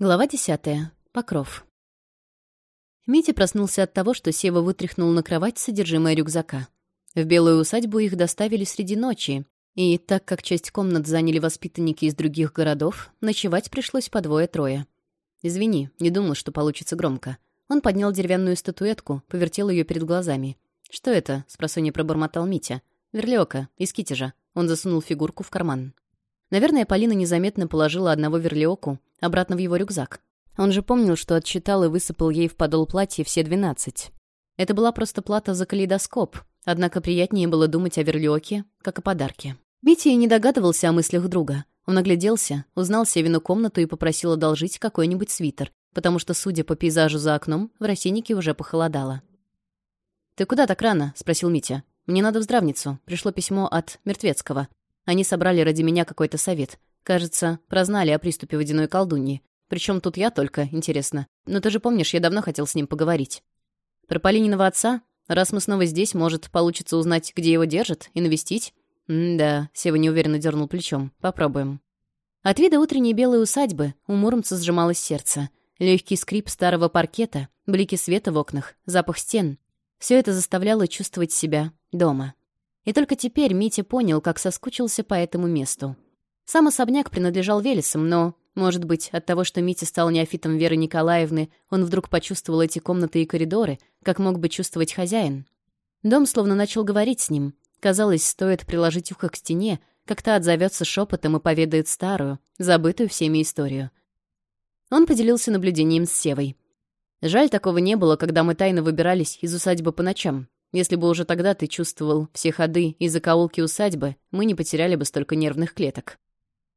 Глава десятая. Покров. Митя проснулся от того, что Сева вытряхнул на кровать содержимое рюкзака. В белую усадьбу их доставили среди ночи, и так как часть комнат заняли воспитанники из других городов, ночевать пришлось по двое-трое. «Извини, не думал, что получится громко». Он поднял деревянную статуэтку, повертел ее перед глазами. «Что это?» — спросонья пробормотал Митя. Верлиока из Китежа». Он засунул фигурку в карман. Наверное, Полина незаметно положила одного верлёку, обратно в его рюкзак. Он же помнил, что отсчитал и высыпал ей в подол платья все двенадцать. Это была просто плата за калейдоскоп, однако приятнее было думать о верлёке, как о подарке. Митя не догадывался о мыслях друга. Он огляделся, узнал Севину комнату и попросил одолжить какой-нибудь свитер, потому что, судя по пейзажу за окном, в Росиннике уже похолодало. «Ты куда так рано?» — спросил Митя. «Мне надо в здравницу. Пришло письмо от Мертвецкого. Они собрали ради меня какой-то совет. Кажется, прознали о приступе водяной колдуньи. Причем тут я только, интересно. Но ты же помнишь, я давно хотел с ним поговорить. Про Полининого отца? Раз мы снова здесь, может, получится узнать, где его держат, и навестить? Да, Сева неуверенно дернул плечом. Попробуем. От вида утренней белой усадьбы у Муромца сжималось сердце. Легкий скрип старого паркета, блики света в окнах, запах стен. Все это заставляло чувствовать себя дома. И только теперь Митя понял, как соскучился по этому месту. Сам особняк принадлежал Велесам, но, может быть, от того, что Митя стал неофитом Веры Николаевны, он вдруг почувствовал эти комнаты и коридоры, как мог бы чувствовать хозяин. Дом словно начал говорить с ним. Казалось, стоит приложить ухо к стене, как-то отзовется шепотом и поведает старую, забытую всеми историю. Он поделился наблюдением с Севой. «Жаль, такого не было, когда мы тайно выбирались из усадьбы по ночам. Если бы уже тогда ты чувствовал все ходы и закоулки усадьбы, мы не потеряли бы столько нервных клеток».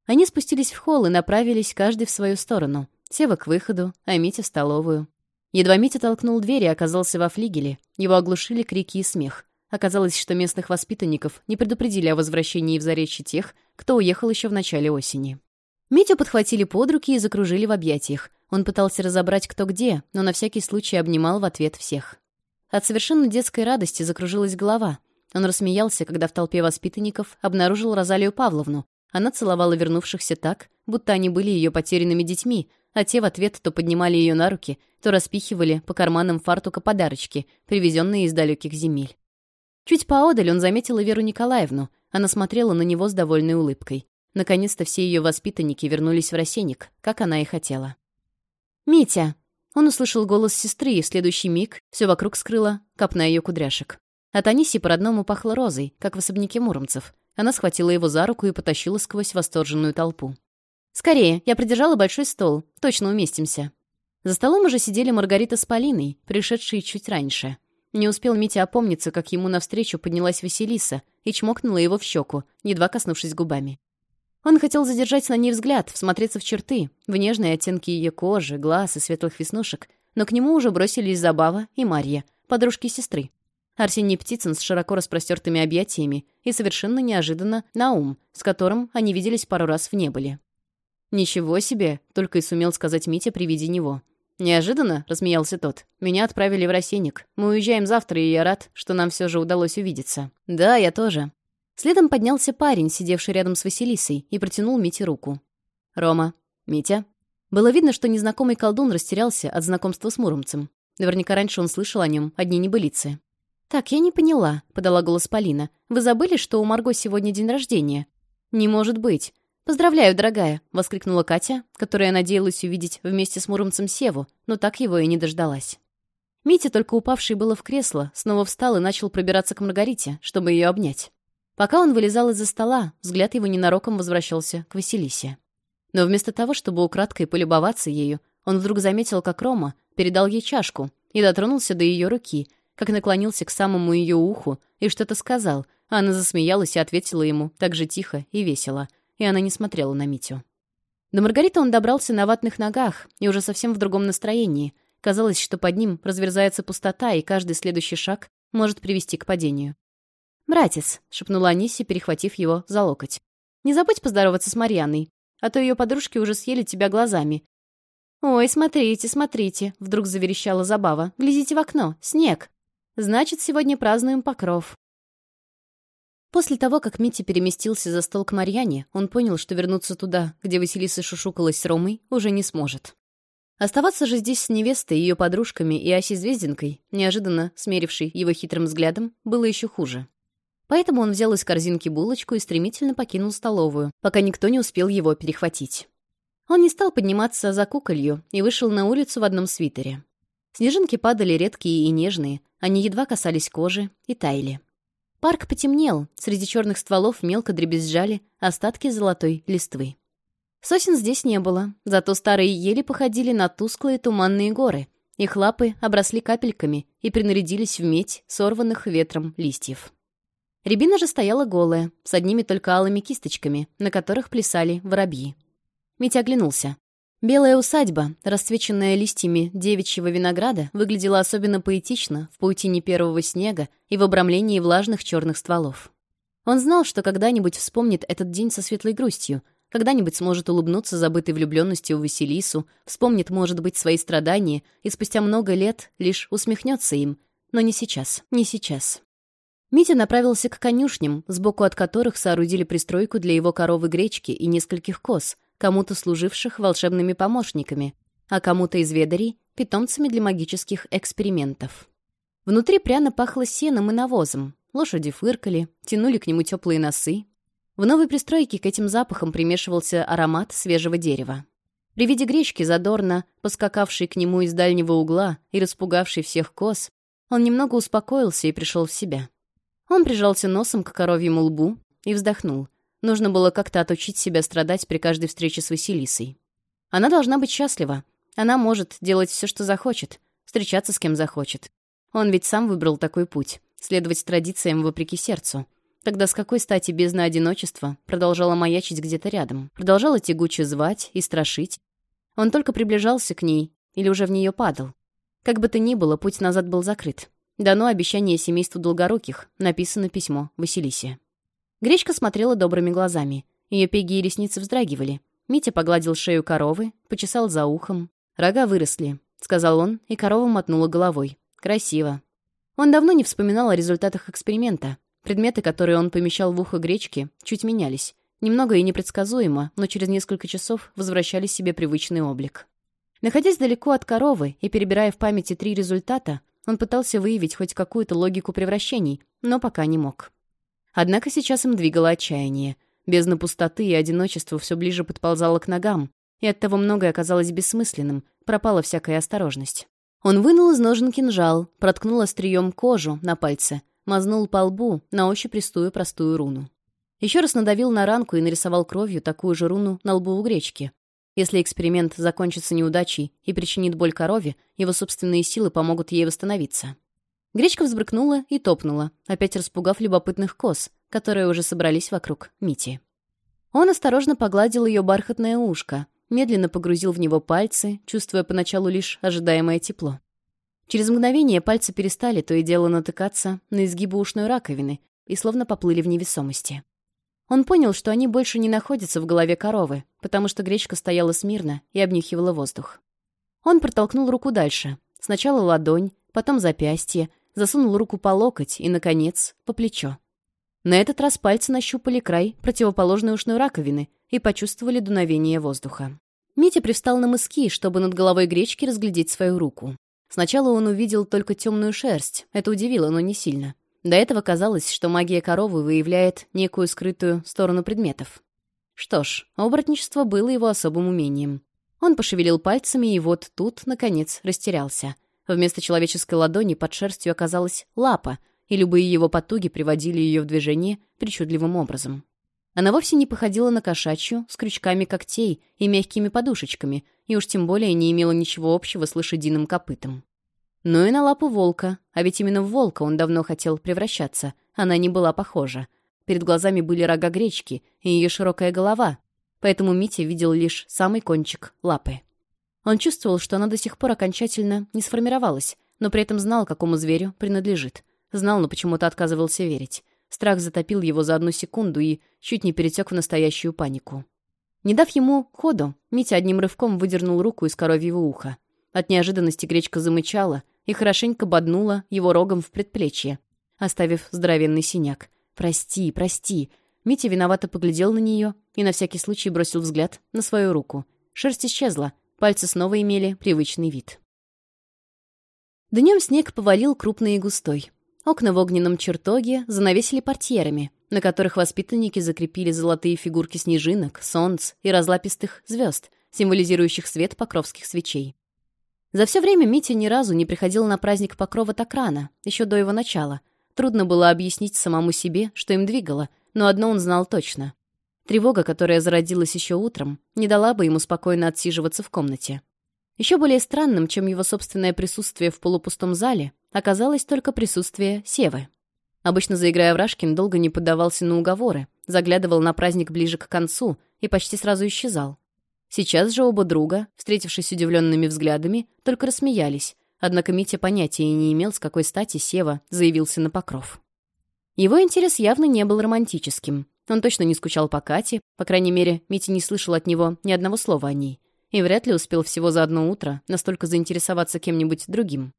Они спустились в холл и направились каждый в свою сторону. Сева к выходу, а Митя в столовую. Едва Митя толкнул дверь и оказался во флигеле. Его оглушили крики и смех. Оказалось, что местных воспитанников не предупредили о возвращении в Заречье тех, кто уехал еще в начале осени. Митю подхватили под руки и закружили в объятиях. Он пытался разобрать, кто где, но на всякий случай обнимал в ответ всех. От совершенно детской радости закружилась голова. Он рассмеялся, когда в толпе воспитанников обнаружил Розалию Павловну, она целовала вернувшихся так, будто они были ее потерянными детьми, а те в ответ то поднимали ее на руки, то распихивали по карманам фартука подарочки, привезенные из далеких земель. Чуть поодаль он заметил Веру Николаевну. Она смотрела на него с довольной улыбкой. Наконец-то все ее воспитанники вернулись в рассеянник, как она и хотела. «Митя!» Он услышал голос сестры, и в следующий миг все вокруг скрыла копна ее кудряшек. От Аниси по родному пахло розой, как в особняке муромцев. Она схватила его за руку и потащила сквозь восторженную толпу. «Скорее, я придержала большой стол. Точно уместимся». За столом уже сидели Маргарита с Полиной, пришедшие чуть раньше. Не успел Митя опомниться, как ему навстречу поднялась Василиса и чмокнула его в щеку, едва коснувшись губами. Он хотел задержать на ней взгляд, всмотреться в черты, в нежные оттенки ее кожи, глаз и светлых веснушек, но к нему уже бросились Забава и Марья, подружки сестры. Арсений Птицын с широко распростертыми объятиями и совершенно неожиданно Наум, с которым они виделись пару раз в небыле. «Ничего себе!» — только и сумел сказать Митя при виде него. «Неожиданно?» — рассмеялся тот. «Меня отправили в рассеянник. Мы уезжаем завтра, и я рад, что нам все же удалось увидеться». «Да, я тоже». Следом поднялся парень, сидевший рядом с Василисой, и протянул Мите руку. «Рома». «Митя». Было видно, что незнакомый колдун растерялся от знакомства с Муромцем. Наверняка раньше он слышал о нем одни небылицы. «Так, я не поняла», — подала голос Полина. «Вы забыли, что у Марго сегодня день рождения?» «Не может быть». «Поздравляю, дорогая!» — воскликнула Катя, которая надеялась увидеть вместе с муромцем Севу, но так его и не дождалась. Митя, только упавший было в кресло, снова встал и начал пробираться к Маргарите, чтобы ее обнять. Пока он вылезал из-за стола, взгляд его ненароком возвращался к Василисе. Но вместо того, чтобы украдкой полюбоваться ею, он вдруг заметил, как Рома передал ей чашку и дотронулся до ее руки — как наклонился к самому ее уху и что-то сказал. Она засмеялась и ответила ему так же тихо и весело, и она не смотрела на Митю. До Маргариты он добрался на ватных ногах и уже совсем в другом настроении. Казалось, что под ним разверзается пустота, и каждый следующий шаг может привести к падению. «Братец», — шепнула Аниси, перехватив его за локоть. «Не забудь поздороваться с Марьяной, а то ее подружки уже съели тебя глазами». «Ой, смотрите, смотрите», — вдруг заверещала Забава. «Глядите в окно, снег». Значит, сегодня празднуем Покров. После того, как Митя переместился за стол к Марьяне, он понял, что вернуться туда, где Василиса шушукалась с Ромой, уже не сможет. Оставаться же здесь с невестой, ее подружками и Асей Звездинкой, неожиданно смерившей его хитрым взглядом, было еще хуже. Поэтому он взял из корзинки булочку и стремительно покинул столовую, пока никто не успел его перехватить. Он не стал подниматься за куколью и вышел на улицу в одном свитере. Снежинки падали редкие и нежные, они едва касались кожи и таяли. Парк потемнел, среди черных стволов мелко дребезжали остатки золотой листвы. Сосен здесь не было, зато старые ели походили на тусклые туманные горы. Их лапы обросли капельками и принарядились в медь сорванных ветром листьев. Рябина же стояла голая, с одними только алыми кисточками, на которых плясали воробьи. Митя оглянулся. Белая усадьба, расцвеченная листьями девичьего винограда, выглядела особенно поэтично в паутине первого снега и в обрамлении влажных черных стволов. Он знал, что когда-нибудь вспомнит этот день со светлой грустью, когда-нибудь сможет улыбнуться забытой влюбленностью у Василису, вспомнит, может быть, свои страдания и спустя много лет лишь усмехнется им, но не сейчас, не сейчас. Митя направился к конюшням, сбоку от которых соорудили пристройку для его коровы гречки и нескольких коз — кому-то служивших волшебными помощниками, а кому-то из ведарей — питомцами для магических экспериментов. Внутри пряно пахло сеном и навозом, лошади фыркали, тянули к нему теплые носы. В новой пристройке к этим запахам примешивался аромат свежего дерева. При виде гречки задорно, поскакавшей к нему из дальнего угла и распугавшей всех коз, он немного успокоился и пришел в себя. Он прижался носом к коровьему лбу и вздохнул — Нужно было как-то отучить себя страдать при каждой встрече с Василисой. Она должна быть счастлива. Она может делать все, что захочет, встречаться с кем захочет. Он ведь сам выбрал такой путь — следовать традициям вопреки сердцу. Тогда с какой стати бездна одиночества продолжала маячить где-то рядом, продолжала тягуче звать и страшить? Он только приближался к ней или уже в нее падал. Как бы то ни было, путь назад был закрыт. Дано обещание семейству Долгоруких, написано письмо Василисе. Гречка смотрела добрыми глазами. Ее пеги и ресницы вздрагивали. Митя погладил шею коровы, почесал за ухом. «Рога выросли», — сказал он, и корова мотнула головой. «Красиво». Он давно не вспоминал о результатах эксперимента. Предметы, которые он помещал в ухо гречки, чуть менялись. Немного и непредсказуемо, но через несколько часов возвращали себе привычный облик. Находясь далеко от коровы и перебирая в памяти три результата, он пытался выявить хоть какую-то логику превращений, но пока не мог. Однако сейчас им двигало отчаяние. Бездна пустоты и одиночества все ближе подползала к ногам, и оттого многое оказалось бессмысленным, пропала всякая осторожность. Он вынул из ножен кинжал, проткнул острием кожу на пальце, мазнул по лбу, на ощупь рисуя простую руну. Еще раз надавил на ранку и нарисовал кровью такую же руну на лбу у гречки. Если эксперимент закончится неудачей и причинит боль корове, его собственные силы помогут ей восстановиться. Гречка взбрыкнула и топнула, а опять распугав любопытных коз, которые уже собрались вокруг Мити. Он осторожно погладил ее бархатное ушко, медленно погрузил в него пальцы, чувствуя поначалу лишь ожидаемое тепло. Через мгновение пальцы перестали то и дело натыкаться на изгибы ушной раковины и словно поплыли в невесомости. Он понял, что они больше не находятся в голове коровы, потому что гречка стояла смирно и обнюхивала воздух. Он протолкнул руку дальше. Сначала ладонь, потом запястье, засунул руку по локоть и, наконец, по плечо. На этот раз пальцы нащупали край противоположной ушной раковины и почувствовали дуновение воздуха. Митя привстал на мыски, чтобы над головой гречки разглядеть свою руку. Сначала он увидел только темную шерсть, это удивило, но не сильно. До этого казалось, что магия коровы выявляет некую скрытую сторону предметов. Что ж, оборотничество было его особым умением. Он пошевелил пальцами, и вот тут, наконец, растерялся — Вместо человеческой ладони под шерстью оказалась лапа, и любые его потуги приводили ее в движение причудливым образом. Она вовсе не походила на кошачью, с крючками когтей и мягкими подушечками, и уж тем более не имела ничего общего с лошадиным копытом. Но и на лапу волка, а ведь именно в волка он давно хотел превращаться, она не была похожа. Перед глазами были рога гречки и ее широкая голова, поэтому Митя видел лишь самый кончик лапы. Он чувствовал, что она до сих пор окончательно не сформировалась, но при этом знал, какому зверю принадлежит. Знал, но почему-то отказывался верить. Страх затопил его за одну секунду и чуть не перетек в настоящую панику. Не дав ему ходу, Митя одним рывком выдернул руку из коровьего уха. От неожиданности гречка замычала и хорошенько боднула его рогом в предплечье, оставив здоровенный синяк. «Прости, прости!» Митя виновато поглядел на нее и на всякий случай бросил взгляд на свою руку. Шерсть исчезла, Пальцы снова имели привычный вид. Днем снег повалил крупный и густой. Окна в огненном чертоге занавесили портьерами, на которых воспитанники закрепили золотые фигурки снежинок, солнц и разлапистых звезд, символизирующих свет покровских свечей. За все время Митя ни разу не приходил на праздник Покрова так рано, еще до его начала. Трудно было объяснить самому себе, что им двигало, но одно он знал точно. Тревога, которая зародилась еще утром, не дала бы ему спокойно отсиживаться в комнате. Еще более странным, чем его собственное присутствие в полупустом зале, оказалось только присутствие Севы. Обычно, заиграя в Рашкин, долго не поддавался на уговоры, заглядывал на праздник ближе к концу и почти сразу исчезал. Сейчас же оба друга, встретившись удивленными взглядами, только рассмеялись, однако Митя понятия не имел, с какой стати Сева заявился на покров. Его интерес явно не был романтическим, он точно не скучал по Кате, по крайней мере, Митя не слышал от него ни одного слова о ней. И вряд ли успел всего за одно утро настолько заинтересоваться кем-нибудь другим.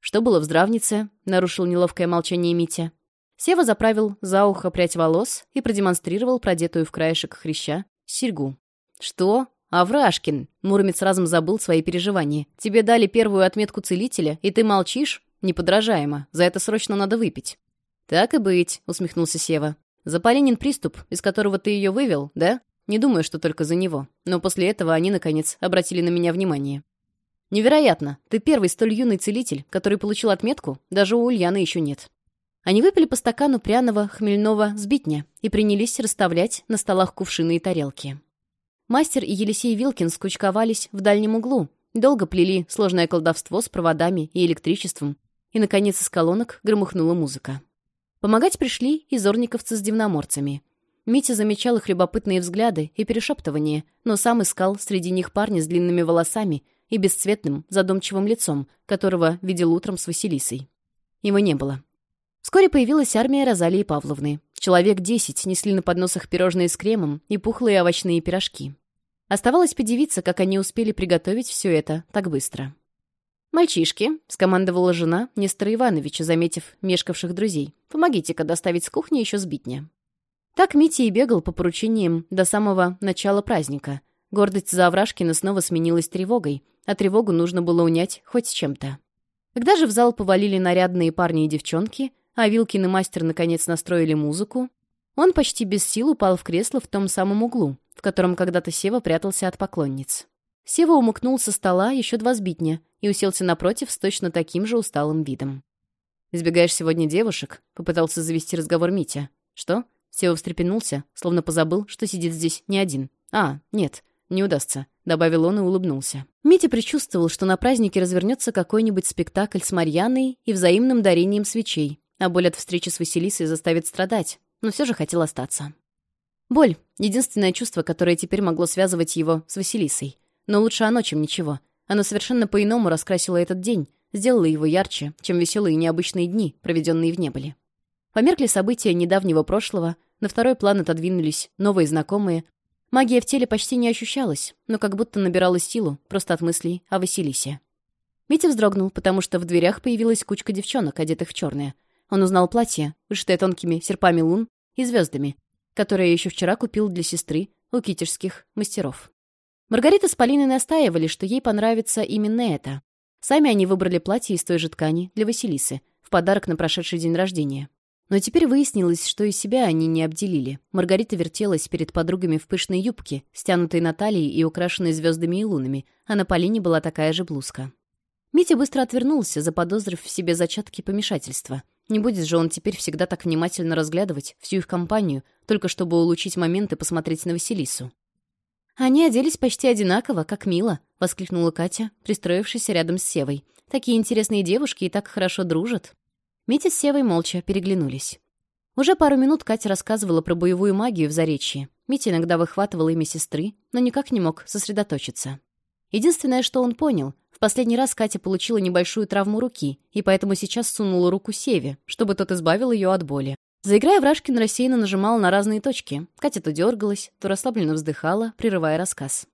«Что было в здравнице?» — нарушил неловкое молчание Митя. Сева заправил за ухо прядь волос и продемонстрировал продетую в краешек хряща серьгу. «Что? Аврашкин!» — Муромец разом забыл свои переживания. «Тебе дали первую отметку целителя, и ты молчишь? Неподражаемо. За это срочно надо выпить». «Так и быть», — усмехнулся Сева. Запаленин приступ, из которого ты ее вывел, да? Не думаю, что только за него. Но после этого они, наконец, обратили на меня внимание. Невероятно. Ты первый столь юный целитель, который получил отметку, даже у Ульяны еще нет. Они выпили по стакану пряного хмельного сбитня и принялись расставлять на столах кувшины и тарелки. Мастер и Елисей Вилкин скучковались в дальнем углу, долго плели сложное колдовство с проводами и электричеством, и, наконец, из колонок громыхнула музыка. Помогать пришли и зорниковцы с дивноморцами. Митя замечал их любопытные взгляды и перешептывания, но сам искал среди них парня с длинными волосами и бесцветным, задумчивым лицом, которого видел утром с Василисой. Его не было. Вскоре появилась армия Розалии Павловны. Человек десять несли на подносах пирожные с кремом и пухлые овощные пирожки. Оставалось подивиться, как они успели приготовить все это так быстро. «Мальчишки», — скомандовала жена Нестора Ивановича, заметив мешкавших друзей, — «помогите-ка доставить с кухни еще сбитня». Так Митя и бегал по поручениям до самого начала праздника. Гордость за Аврашкина снова сменилась тревогой, а тревогу нужно было унять хоть с чем-то. Когда же в зал повалили нарядные парни и девчонки, а Вилкин и мастер наконец настроили музыку, он почти без сил упал в кресло в том самом углу, в котором когда-то Сева прятался от поклонниц. Сева умыкнул со стола еще два сбитня и уселся напротив с точно таким же усталым видом. «Избегаешь сегодня девушек?» — попытался завести разговор Митя. «Что?» — Сева встрепенулся, словно позабыл, что сидит здесь не один. «А, нет, не удастся», — добавил он и улыбнулся. Митя предчувствовал, что на празднике развернется какой-нибудь спектакль с Марьяной и взаимным дарением свечей, а боль от встречи с Василисой заставит страдать, но все же хотел остаться. Боль — единственное чувство, которое теперь могло связывать его с Василисой. Но лучше оно, чем ничего. Оно совершенно по-иному раскрасило этот день, сделало его ярче, чем веселые необычные дни, проведенные в неболе. Померкли события недавнего прошлого, на второй план отодвинулись новые знакомые. Магия в теле почти не ощущалась, но как будто набирала силу, просто от мыслей о Василисе. Митя вздрогнул, потому что в дверях появилась кучка девчонок, одетых в черное. Он узнал платье, вышитое тонкими серпами лун и звездами, которое еще вчера купил для сестры у китежских мастеров. Маргарита с Полиной настаивали, что ей понравится именно это. Сами они выбрали платье из той же ткани для Василисы, в подарок на прошедший день рождения. Но теперь выяснилось, что и себя они не обделили. Маргарита вертелась перед подругами в пышной юбке, стянутой на талии и украшенной звездами и лунами, а на Полине была такая же блузка. Митя быстро отвернулся, заподозрив в себе зачатки помешательства. Не будет же он теперь всегда так внимательно разглядывать всю их компанию, только чтобы улучшить момент и посмотреть на Василису. «Они оделись почти одинаково, как мило», — воскликнула Катя, пристроившись рядом с Севой. «Такие интересные девушки и так хорошо дружат». Митя с Севой молча переглянулись. Уже пару минут Катя рассказывала про боевую магию в Заречье. Митя иногда выхватывал имя сестры, но никак не мог сосредоточиться. Единственное, что он понял, в последний раз Катя получила небольшую травму руки, и поэтому сейчас сунула руку Севе, чтобы тот избавил ее от боли. Заиграя, Вражкин рассеянно нажимал на разные точки. Катя то дергалась, то расслабленно вздыхала, прерывая рассказ.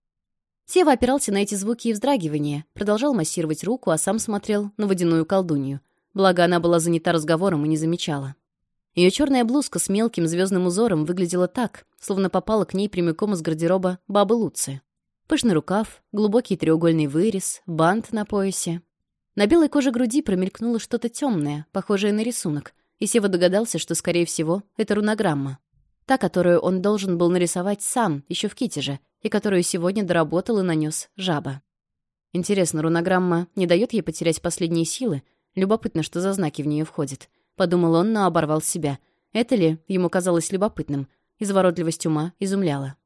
Сева опирался на эти звуки и вздрагивания, продолжал массировать руку, а сам смотрел на водяную колдунью. Благо, она была занята разговором и не замечала. Ее черная блузка с мелким звездным узором выглядела так, словно попала к ней прямиком из гардероба бабы Луцы. Пышный рукав, глубокий треугольный вырез, бант на поясе. На белой коже груди промелькнуло что-то темное, похожее на рисунок — и Сева догадался, что, скорее всего, это рунограмма. Та, которую он должен был нарисовать сам, еще в Китеже, и которую сегодня доработал и нанес жаба. Интересно, рунограмма не дает ей потерять последние силы? Любопытно, что за знаки в нее входят. Подумал он, но оборвал себя. Это ли ему казалось любопытным? Изворотливость ума изумляла.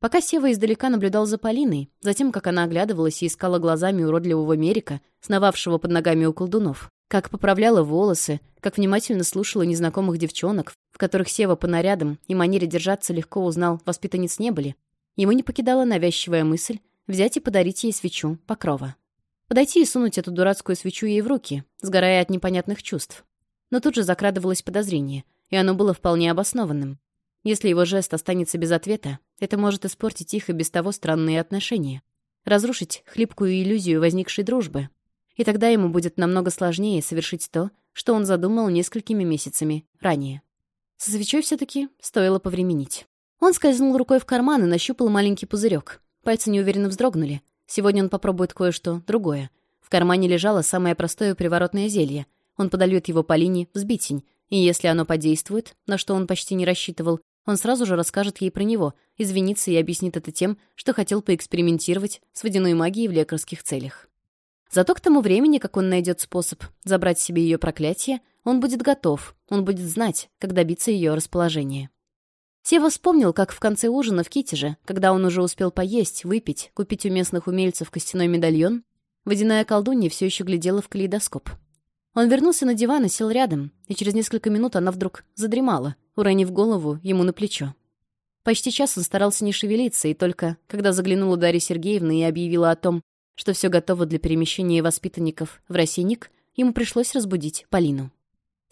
Пока Сева издалека наблюдал за Полиной, затем, как она оглядывалась и искала глазами уродливого Мерика, сновавшего под ногами у колдунов как поправляла волосы, как внимательно слушала незнакомых девчонок, в которых Сева по нарядам и манере держаться легко узнал, воспитанниц не были, ему не покидала навязчивая мысль взять и подарить ей свечу Покрова. Подойти и сунуть эту дурацкую свечу ей в руки, сгорая от непонятных чувств. Но тут же закрадывалось подозрение, и оно было вполне обоснованным. Если его жест останется без ответа, это может испортить их и без того странные отношения, разрушить хлипкую иллюзию возникшей дружбы, и тогда ему будет намного сложнее совершить то, что он задумал несколькими месяцами ранее. Со свечой все-таки стоило повременить. Он скользнул рукой в карман и нащупал маленький пузырек. Пальцы неуверенно вздрогнули. Сегодня он попробует кое-что другое. В кармане лежало самое простое приворотное зелье. Он подольет его Полине в сбитень, и если оно подействует, на что он почти не рассчитывал, он сразу же расскажет ей про него, извинится и объяснит это тем, что хотел поэкспериментировать с водяной магией в лекарских целях. Зато к тому времени, как он найдет способ забрать себе ее проклятие, он будет готов, он будет знать, как добиться ее расположения. Сева вспомнил, как в конце ужина в Китеже, когда он уже успел поесть, выпить, купить у местных умельцев костяной медальон, водяная колдунья все еще глядела в калейдоскоп. Он вернулся на диван и сел рядом, и через несколько минут она вдруг задремала, уронив голову ему на плечо. Почти час он старался не шевелиться, и только, когда заглянула Дарья Сергеевна и объявила о том, что все готово для перемещения воспитанников в Росиник, ему пришлось разбудить Полину.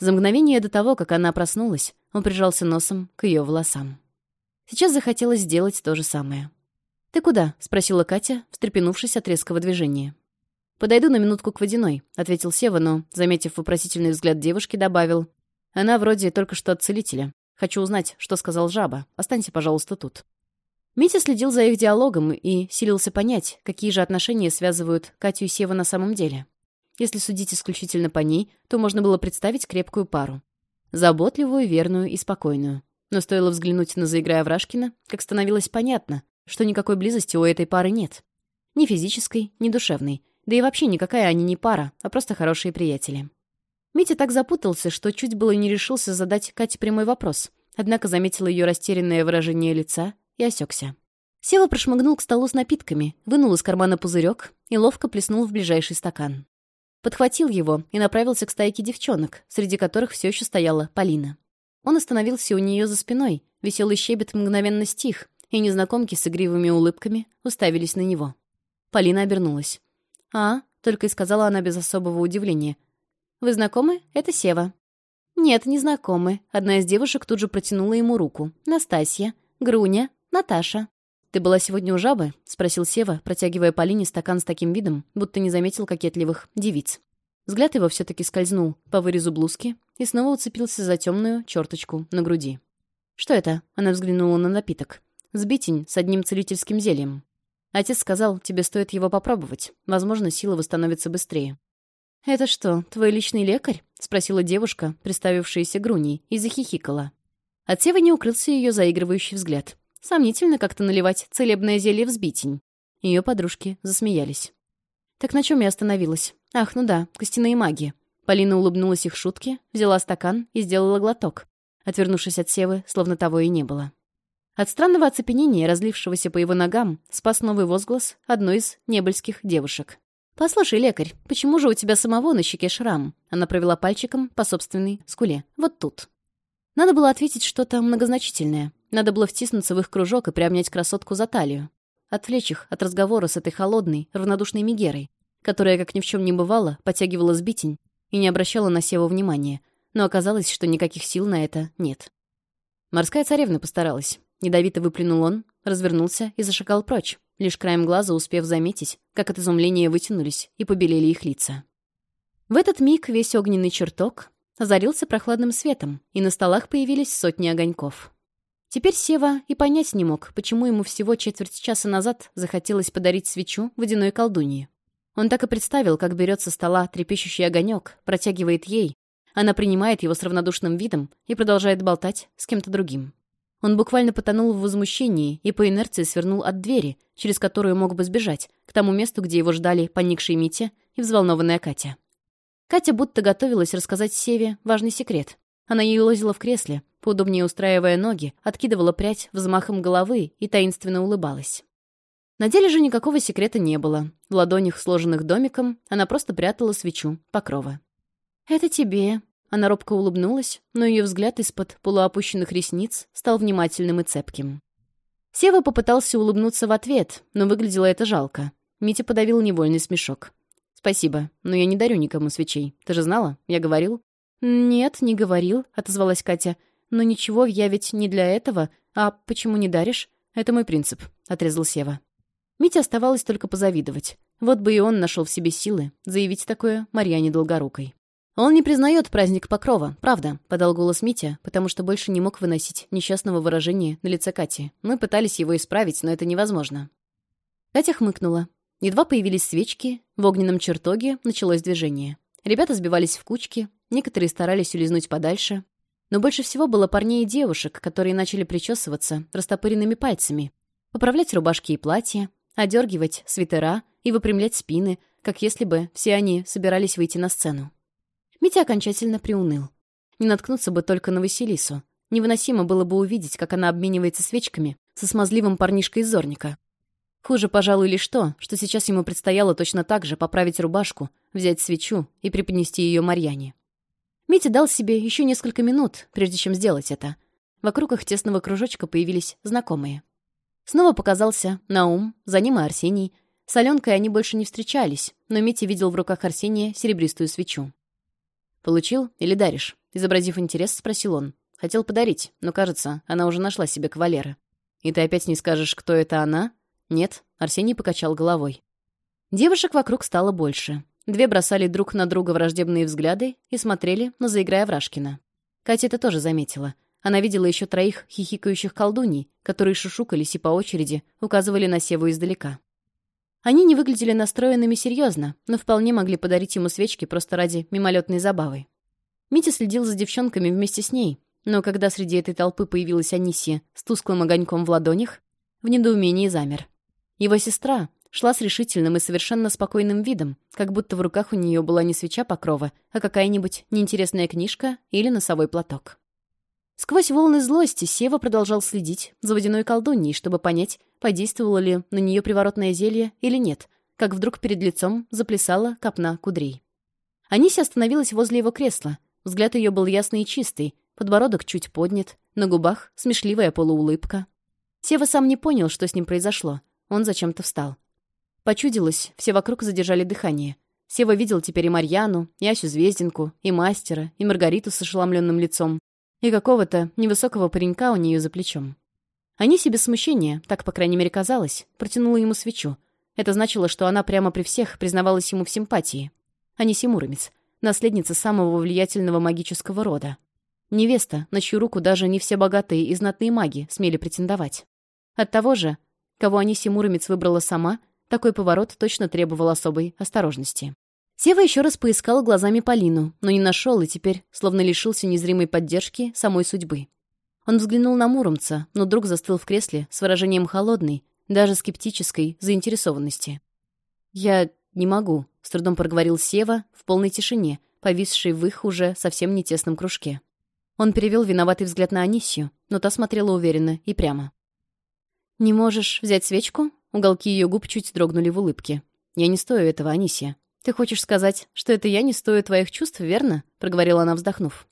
За мгновение до того, как она проснулась, он прижался носом к ее волосам. Сейчас захотелось сделать то же самое. «Ты куда?» — спросила Катя, встрепенувшись от резкого движения. «Подойду на минутку к водяной», — ответил Сева, но, заметив вопросительный взгляд девушки, добавил. «Она вроде только что от целителя. Хочу узнать, что сказал жаба. Останься, пожалуйста, тут». Митя следил за их диалогом и силился понять, какие же отношения связывают Катю и Сева на самом деле. Если судить исключительно по ней, то можно было представить крепкую пару. Заботливую, верную и спокойную. Но стоило взглянуть на заиграя Врашкина, как становилось понятно, что никакой близости у этой пары нет. Ни физической, ни душевной. Да и вообще никакая они не пара, а просто хорошие приятели. Митя так запутался, что чуть было не решился задать Кате прямой вопрос. Однако заметила ее растерянное выражение лица я осекся. Сева прошмыгнул к столу с напитками, вынул из кармана пузырек и ловко плеснул в ближайший стакан. Подхватил его и направился к стайке девчонок, среди которых все еще стояла Полина. Он остановился у нее за спиной, веселый щебет мгновенно стих, и незнакомки с игривыми улыбками уставились на него. Полина обернулась. «А?» — только и сказала она без особого удивления. «Вы знакомы? Это Сева». «Нет, не знакомы». Одна из девушек тут же протянула ему руку. «Настасья». «Груня». «Наташа, ты была сегодня у жабы?» — спросил Сева, протягивая Полине стакан с таким видом, будто не заметил кокетливых девиц. Взгляд его все-таки скользнул по вырезу блузки и снова уцепился за темную черточку на груди. «Что это?» — она взглянула на напиток. «Сбитень с одним целительским зельем. Отец сказал, тебе стоит его попробовать. Возможно, сила восстановится быстрее». «Это что, твой личный лекарь?» — спросила девушка, приставившаяся груней, и захихикала. От Сева не укрылся ее заигрывающий взгляд. Сомнительно как-то наливать целебное зелье в сбитень. Ее подружки засмеялись. Так на чем я остановилась? Ах, ну да, костяные маги. Полина улыбнулась их шутке, взяла стакан и сделала глоток, отвернувшись от Севы, словно того и не было. От странного оцепенения, разлившегося по его ногам, спас новый возглас одной из небольских девушек. «Послушай, лекарь, почему же у тебя самого на щеке шрам?» Она провела пальчиком по собственной скуле. «Вот тут». Надо было ответить что-то многозначительное, надо было втиснуться в их кружок и приобнять красотку за талию. Отвлечь их от разговора с этой холодной, равнодушной Мегерой, которая, как ни в чем не бывало, потягивала сбитень и не обращала на Севу внимания, но оказалось, что никаких сил на это нет. Морская царевна постаралась. Недовито выплюнул он, развернулся и зашагал прочь, лишь краем глаза успев заметить, как от изумления вытянулись и побелели их лица. В этот миг весь огненный чертог озарился прохладным светом, и на столах появились сотни огоньков. Теперь Сева и понять не мог, почему ему всего четверть часа назад захотелось подарить свечу водяной колдунье. Он так и представил, как берет со стола трепещущий огонек, протягивает ей. Она принимает его с равнодушным видом и продолжает болтать с кем-то другим. Он буквально потонул в возмущении и по инерции свернул от двери, через которую мог бы сбежать, к тому месту, где его ждали поникшие Митя и взволнованная Катя. Катя будто готовилась рассказать Севе важный секрет. Она елозила в кресле, поудобнее устраивая ноги, откидывала прядь взмахом головы и таинственно улыбалась. На деле же никакого секрета не было. В ладонях, сложенных домиком, она просто прятала свечу покрова. «Это тебе». Она робко улыбнулась, но ее взгляд из-под полуопущенных ресниц стал внимательным и цепким. Сева попытался улыбнуться в ответ, но выглядело это жалко. Митя подавил невольный смешок. «Спасибо, но я не дарю никому свечей. Ты же знала? Я говорил?» «Нет, не говорил», — отозвалась Катя. Но ничего, я ведь не для этого. А почему не даришь? Это мой принцип», — отрезал Сева. Мите оставалось только позавидовать. Вот бы и он нашел в себе силы заявить такое Марьяне Долгорукой. «Он не признает праздник Покрова, правда», — подал голос Митя, потому что больше не мог выносить несчастного выражения на лице Кати. Мы пытались его исправить, но это невозможно. Катя хмыкнула. Едва появились свечки, в огненном чертоге началось движение. Ребята сбивались в кучки, некоторые старались улизнуть подальше, но больше всего было парней и девушек, которые начали причесываться растопыренными пальцами, поправлять рубашки и платья, одергивать свитера и выпрямлять спины, как если бы все они собирались выйти на сцену. Митя окончательно приуныл. Не наткнуться бы только на Василису. Невыносимо было бы увидеть, как она обменивается свечками со смазливым парнишкой из Зорника. Хуже, пожалуй, лишь то, что сейчас ему предстояло точно так же поправить рубашку, взять свечу и преподнести ее Марьяне. Митя дал себе еще несколько минут, прежде чем сделать это. Вокруг их тесного кружочка появились знакомые. Снова показался Наум, за ним и Арсений. С Аленкой они больше не встречались, но Митя видел в руках Арсения серебристую свечу. «Получил или даришь?» — изобразив интерес, спросил он. «Хотел подарить, но, кажется, она уже нашла себе кавалера». «И ты опять не скажешь, кто это она?» «Нет», — Арсений покачал головой. Девушек вокруг стало больше. Две бросали друг на друга враждебные взгляды и смотрели на заиграя Врашкина. Катя это тоже заметила. Она видела еще троих хихикающих колдуней, которые шушукались и по очереди указывали на Севу издалека. Они не выглядели настроенными серьезно, но вполне могли подарить ему свечки просто ради мимолетной забавы. Митя следил за девчонками вместе с ней, но когда среди этой толпы появилась Анисия с тусклым огоньком в ладонях, в недоумении замер. Его сестра, шла с решительным и совершенно спокойным видом, как будто в руках у нее была не свеча покрова, а какая-нибудь неинтересная книжка или носовой платок. Сквозь волны злости Сева продолжал следить за водяной колдуньей, чтобы понять, подействовало ли на нее приворотное зелье или нет, как вдруг перед лицом заплясала копна кудрей. Анися остановилась возле его кресла. Взгляд ее был ясный и чистый, подбородок чуть поднят, на губах смешливая полуулыбка. Сева сам не понял, что с ним произошло. Он зачем-то встал. Почудилось, все вокруг задержали дыхание. Сева видел теперь и Марьяну, и Асю Звездинку, и мастера, и Маргариту с ошеломленным лицом, и какого-то невысокого паренька у нее за плечом. Они себе смущение, так, по крайней мере, казалось, протянула ему свечу. Это значило, что она прямо при всех признавалась ему в симпатии. А они Муромец, наследница самого влиятельного магического рода. Невеста, на чью руку даже не все богатые и знатные маги смели претендовать. От того же, кого они Муромец выбрала сама — такой поворот точно требовал особой осторожности. Сева еще раз поискал глазами Полину, но не нашел и теперь словно лишился незримой поддержки самой судьбы. Он взглянул на Муромца, но друг застыл в кресле с выражением холодной, даже скептической заинтересованности. «Я не могу», — с трудом проговорил Сева в полной тишине, повисшей в их уже совсем не тесном кружке. Он перевел виноватый взгляд на Анисию, но та смотрела уверенно и прямо. «Не можешь взять свечку?» Уголки ее губ чуть дрогнули в улыбке. «Я не стою этого, Анисия». «Ты хочешь сказать, что это я не стою твоих чувств, верно?» — проговорила она, вздохнув.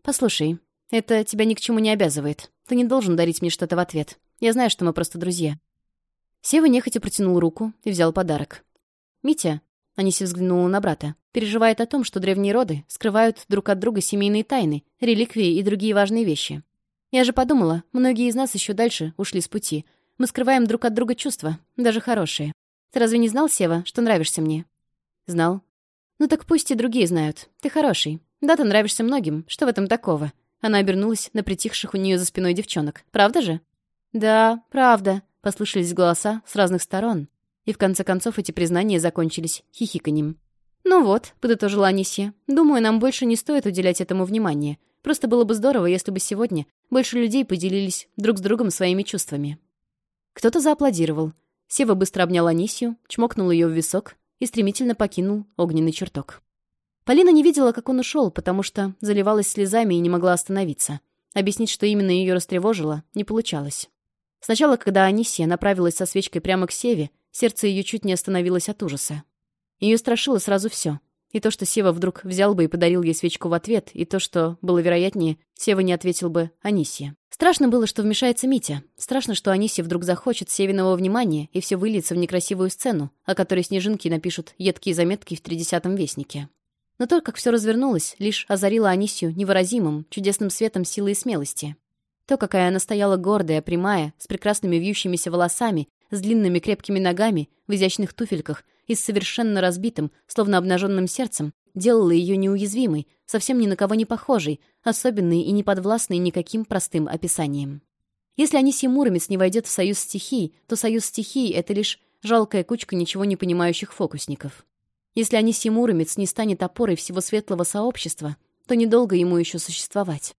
«Послушай, это тебя ни к чему не обязывает. Ты не должен дарить мне что-то в ответ. Я знаю, что мы просто друзья». Сева нехотя протянул руку и взял подарок. «Митя», — Анисия взглянула на брата, — «переживает о том, что древние роды скрывают друг от друга семейные тайны, реликвии и другие важные вещи. Я же подумала, многие из нас еще дальше ушли с пути, мы скрываем друг от друга чувства, даже хорошие. Ты разве не знал, Сева, что нравишься мне?» «Знал». «Ну так пусть и другие знают. Ты хороший. Да, ты нравишься многим. Что в этом такого?» Она обернулась на притихших у нее за спиной девчонок. «Правда же?» «Да, правда», — послышались голоса с разных сторон. И в конце концов эти признания закончились хихиканьем. «Ну вот», — подытожила Анисья, — «думаю, нам больше не стоит уделять этому внимания. Просто было бы здорово, если бы сегодня больше людей поделились друг с другом своими чувствами». Кто-то зааплодировал. Сева быстро обнял Анисию, чмокнул ее в висок и стремительно покинул огненный чертог. Полина не видела, как он ушел, потому что заливалась слезами и не могла остановиться. Объяснить, что именно ее растревожило, не получалось. Сначала, когда Анисия направилась со свечкой прямо к Севе, сердце ее чуть не остановилось от ужаса. Ее страшило сразу все. И то, что Сева вдруг взял бы и подарил ей свечку в ответ, и то, что, было вероятнее, Сева не ответил бы Анисе. Страшно было, что вмешается Митя. Страшно, что Анисе вдруг захочет Севиного внимания, и все выльется в некрасивую сцену, о которой снежинки напишут едкие заметки в тридесятом вестнике. Но то, как все развернулось, лишь озарило Анисию невыразимым, чудесным светом силы и смелости. То, какая она стояла гордая, прямая, с прекрасными вьющимися волосами, с длинными крепкими ногами, в изящных туфельках, и с совершенно разбитым, словно обнаженным сердцем, делала ее неуязвимой, совсем ни на кого не похожей, особенной и неподвластной никаким простым описаниям. Если Анисий Муромец не войдет в союз стихий, то союз стихий — это лишь жалкая кучка ничего не понимающих фокусников. Если Анисий Муромец не станет опорой всего светлого сообщества, то недолго ему еще существовать.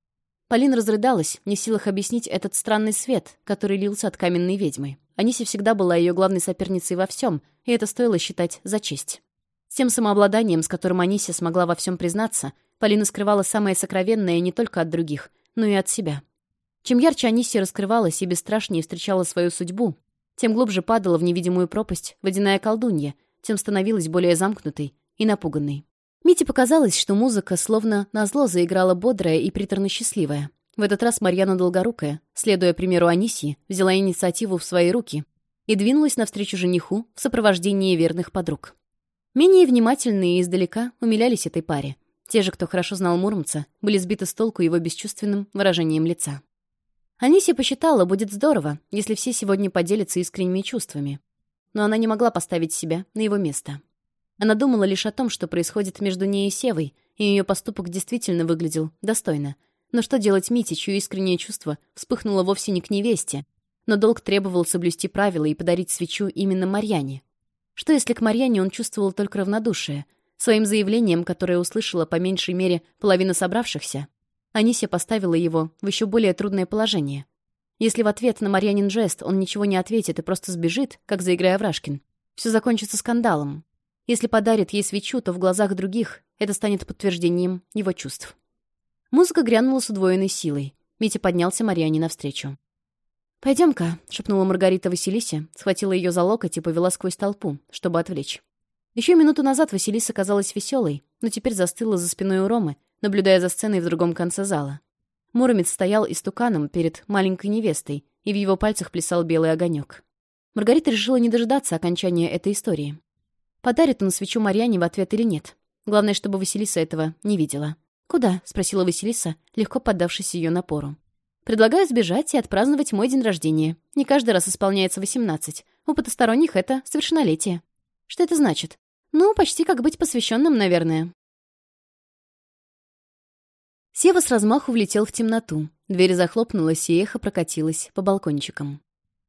Полин разрыдалась, не в силах объяснить этот странный свет, который лился от каменной ведьмы. Аниси всегда была ее главной соперницей во всем, и это стоило считать за честь. С тем самообладанием, с которым Аниси смогла во всем признаться, Полина скрывала самое сокровенное не только от других, но и от себя. Чем ярче Аниси раскрывалась и бесстрашнее встречала свою судьбу, тем глубже падала в невидимую пропасть водяная колдунья, тем становилась более замкнутой и напуганной. Мите показалось, что музыка словно назло заиграла бодрая и приторно-счастливая. В этот раз Марьяна Долгорукая, следуя примеру Аниси, взяла инициативу в свои руки и двинулась навстречу жениху в сопровождении верных подруг. Менее внимательные издалека умилялись этой паре. Те же, кто хорошо знал Муромца, были сбиты с толку его бесчувственным выражением лица. Аниси посчитала, будет здорово, если все сегодня поделятся искренними чувствами. Но она не могла поставить себя на его место. Она думала лишь о том, что происходит между ней и Севой, и ее поступок действительно выглядел достойно, но что делать Мите, чье искреннее чувство вспыхнуло вовсе не к невесте? Но долг требовал соблюсти правила и подарить свечу именно Марьяне. Что если к Марьяне он чувствовал только равнодушие? Своим заявлением, которое услышала по меньшей мере половина собравшихся, Анися поставила его в еще более трудное положение. Если в ответ на Марьянин жест он ничего не ответит и просто сбежит, как заиграя Врашкин, все закончится скандалом. Если подарит ей свечу, то в глазах других это станет подтверждением его чувств. Музыка грянула с удвоенной силой. Митя поднялся Марьяне навстречу. «Пойдем-ка», — шепнула Маргарита Василисе, схватила ее за локоть и повела сквозь толпу, чтобы отвлечь. Еще минуту назад Василиса казалась веселой, но теперь застыла за спиной у Ромы, наблюдая за сценой в другом конце зала. Муромец стоял истуканом перед маленькой невестой, и в его пальцах плясал белый огонек. Маргарита решила не дожидаться окончания этой истории. Подарит он свечу Марьяне в ответ или нет. Главное, чтобы Василиса этого не видела. «Куда?» — спросила Василиса, легко поддавшись ее напору. «Предлагаю сбежать и отпраздновать мой день рождения. Не каждый раз исполняется 18. У потусторонних это совершеннолетие». «Что это значит?» «Ну, почти как быть посвященным, наверное». Сева с размаху влетел в темноту. Дверь захлопнулась, и эхо прокатилось по балкончикам.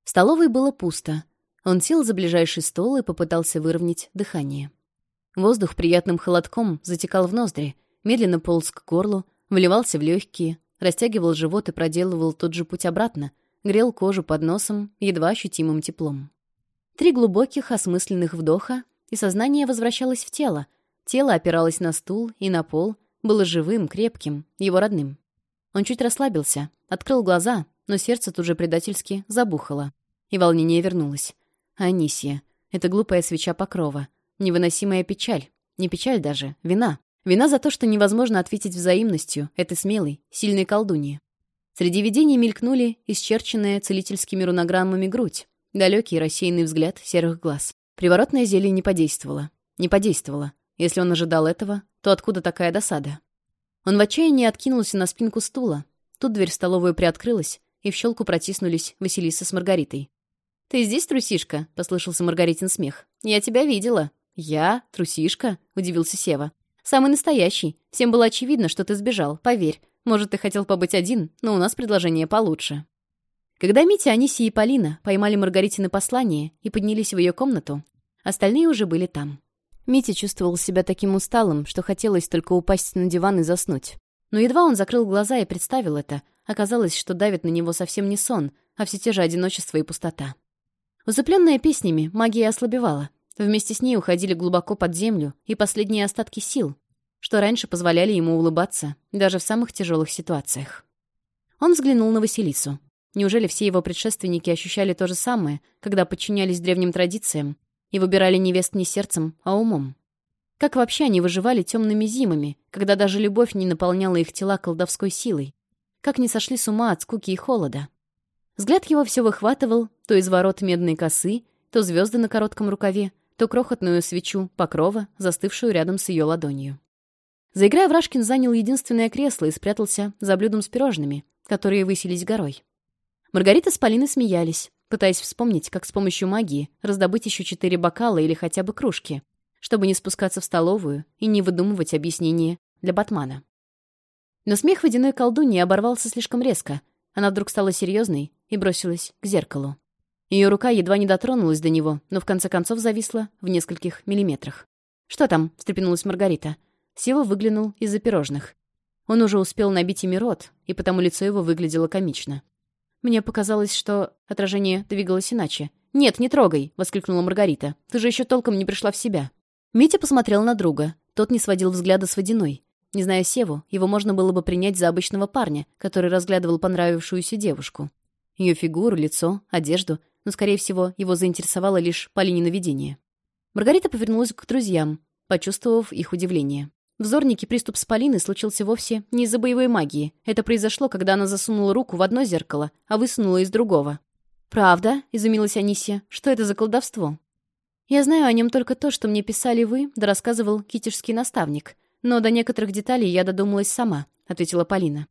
В столовой было пусто. Он сел за ближайший стол и попытался выровнять дыхание. Воздух приятным холодком затекал в ноздри, медленно полз к горлу, вливался в легкие, растягивал живот и проделывал тот же путь обратно, грел кожу под носом, едва ощутимым теплом. Три глубоких, осмысленных вдоха, и сознание возвращалось в тело. Тело опиралось на стул и на пол, было живым, крепким, его родным. Он чуть расслабился, открыл глаза, но сердце тут же предательски забухало. И волнение вернулось. Анисия. Это глупая свеча покрова. Невыносимая печаль. Не печаль даже, вина. Вина за то, что невозможно ответить взаимностью, этой смелой, сильной колдуньи. Среди видений мелькнули исчерченная целительскими рунограммами грудь, далекий рассеянный взгляд серых глаз. Приворотное зелье не подействовало. Не подействовало. Если он ожидал этого, то откуда такая досада? Он в отчаянии откинулся на спинку стула. Тут дверь в столовую приоткрылась, и в щелку протиснулись Василиса с Маргаритой. «Ты здесь, трусишка?» — послышался Маргаритин смех. «Я тебя видела». «Я? Трусишка?» — удивился Сева. Самый настоящий. Всем было очевидно, что ты сбежал, поверь. Может, ты хотел побыть один, но у нас предложение получше». Когда Митя, Анисия и Полина поймали Маргаритины послание и поднялись в ее комнату, остальные уже были там. Митя чувствовал себя таким усталым, что хотелось только упасть на диван и заснуть. Но едва он закрыл глаза и представил это, оказалось, что давит на него совсем не сон, а все те же одиночество и пустота. Усыпленная песнями, магия ослабевала, Вместе с ней уходили глубоко под землю и последние остатки сил, что раньше позволяли ему улыбаться, даже в самых тяжелых ситуациях. Он взглянул на Василису. Неужели все его предшественники ощущали то же самое, когда подчинялись древним традициям и выбирали невест не сердцем, а умом? Как вообще они выживали темными зимами, когда даже любовь не наполняла их тела колдовской силой? Как не сошли с ума от скуки и холода? Взгляд его все выхватывал, то из ворот медной косы, то звезды на коротком рукаве, то крохотную свечу покрова, застывшую рядом с ее ладонью. Заиграя, Врашкин занял единственное кресло и спрятался за блюдом с пирожными, которые высились горой. Маргарита с Полиной смеялись, пытаясь вспомнить, как с помощью магии раздобыть еще четыре бокала или хотя бы кружки, чтобы не спускаться в столовую и не выдумывать объяснение для Батмана. Но смех водяной колдуньи оборвался слишком резко. Она вдруг стала серьезной и бросилась к зеркалу. Ее рука едва не дотронулась до него, но в конце концов зависла в нескольких миллиметрах. «Что там?» — встрепенулась Маргарита. Сева выглянул из-за пирожных. Он уже успел набить ими рот, и потому лицо его выглядело комично. Мне показалось, что отражение двигалось иначе. «Нет, не трогай!» — воскликнула Маргарита. «Ты же еще толком не пришла в себя». Митя посмотрел на друга. Тот не сводил взгляда с водяной. Не зная Севу, его можно было бы принять за обычного парня, который разглядывал понравившуюся девушку. Ее фигуру, лицо, одежду — но, скорее всего, его заинтересовало лишь Полинина видение. Маргарита повернулась к друзьям, почувствовав их удивление. В приступ с Полиной случился вовсе не из-за боевой магии. Это произошло, когда она засунула руку в одно зеркало, а высунула из другого. «Правда?» — изумилась Анисия. «Что это за колдовство?» «Я знаю о нем только то, что мне писали вы, да рассказывал китежский наставник. Но до некоторых деталей я додумалась сама», — ответила Полина.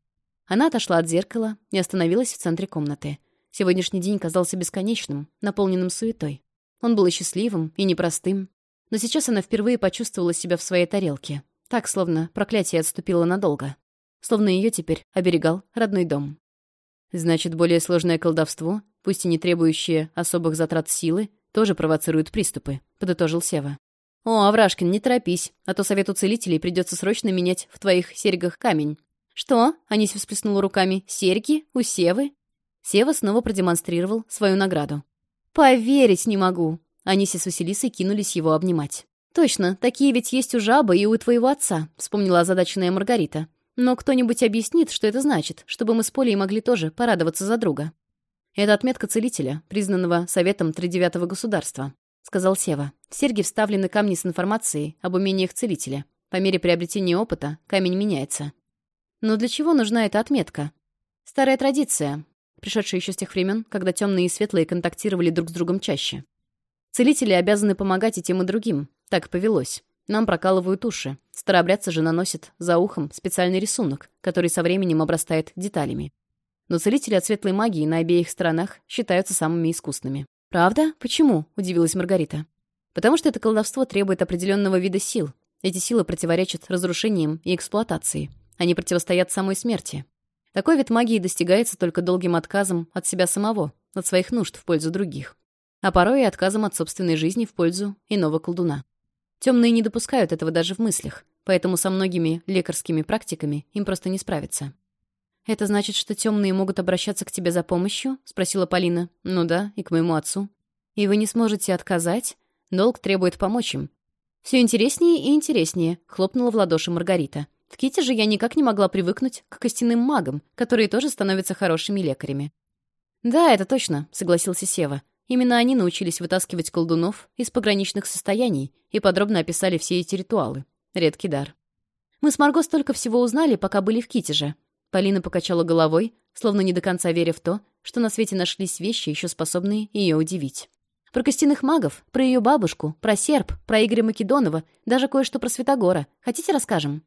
Она отошла от зеркала и остановилась в центре комнаты. Сегодняшний день казался бесконечным, наполненным суетой. Он был и счастливым, и непростым. Но сейчас она впервые почувствовала себя в своей тарелке. Так, словно проклятие отступило надолго. Словно ее теперь оберегал родной дом. Значит, более сложное колдовство, пусть и не требующее особых затрат силы, тоже провоцирует приступы, подытожил Сева. «О, Аврашкин, не торопись, а то совету целителей придется срочно менять в твоих серьгах камень». «Что?» — Анисия всплеснула руками. «Серьги? У Севы?» Сева снова продемонстрировал свою награду. «Поверить не могу!» Аниси с Василисой кинулись его обнимать. «Точно, такие ведь есть у жабы и у твоего отца», — вспомнила озадаченная Маргарита. «Но кто-нибудь объяснит, что это значит, чтобы мы с Полей могли тоже порадоваться за друга». «Это отметка целителя, признанного Советом Тридевятого государства», — сказал Сева. «В серьги вставлены камни с информацией об умениях целителя. По мере приобретения опыта камень меняется». «Но для чего нужна эта отметка?» «Старая традиция пришедшие еще с тех времен, когда темные и светлые контактировали друг с другом чаще. Целители обязаны помогать и тем, и другим. Так повелось. Нам прокалывают уши. Старообрядцы же наносят за ухом специальный рисунок, который со временем обрастает деталями. Но целители от светлой магии на обеих сторонах считаются самыми искусными. «Правда? Почему?» — удивилась Маргарита. «Потому что это колдовство требует определенного вида сил. Эти силы противоречат разрушениям и эксплуатации. Они противостоят самой смерти. Такой вид магии достигается только долгим отказом от себя самого, от своих нужд в пользу других, а порой и отказом от собственной жизни в пользу иного колдуна. Темные не допускают этого даже в мыслях, поэтому со многими лекарскими практиками им просто не справиться. «Это значит, что темные могут обращаться к тебе за помощью?» — спросила Полина. «Ну да, и к моему отцу». «И вы не сможете отказать? Долг требует помочь им». «Все интереснее и интереснее», — хлопнула в ладоши Маргарита. В Ките же я никак не могла привыкнуть к костяным магам, которые тоже становятся хорошими лекарями. «Да, это точно», — согласился Сева. Именно они научились вытаскивать колдунов из пограничных состояний и подробно описали все эти ритуалы. Редкий дар. Мы с Марго столько всего узнали, пока были в Китеже. Полина покачала головой, словно не до конца веря в то, что на свете нашлись вещи, еще способные ее удивить. Про костяных магов, про ее бабушку, про серп, про Игоря Македонова, даже кое-что про Святогора. Хотите, расскажем?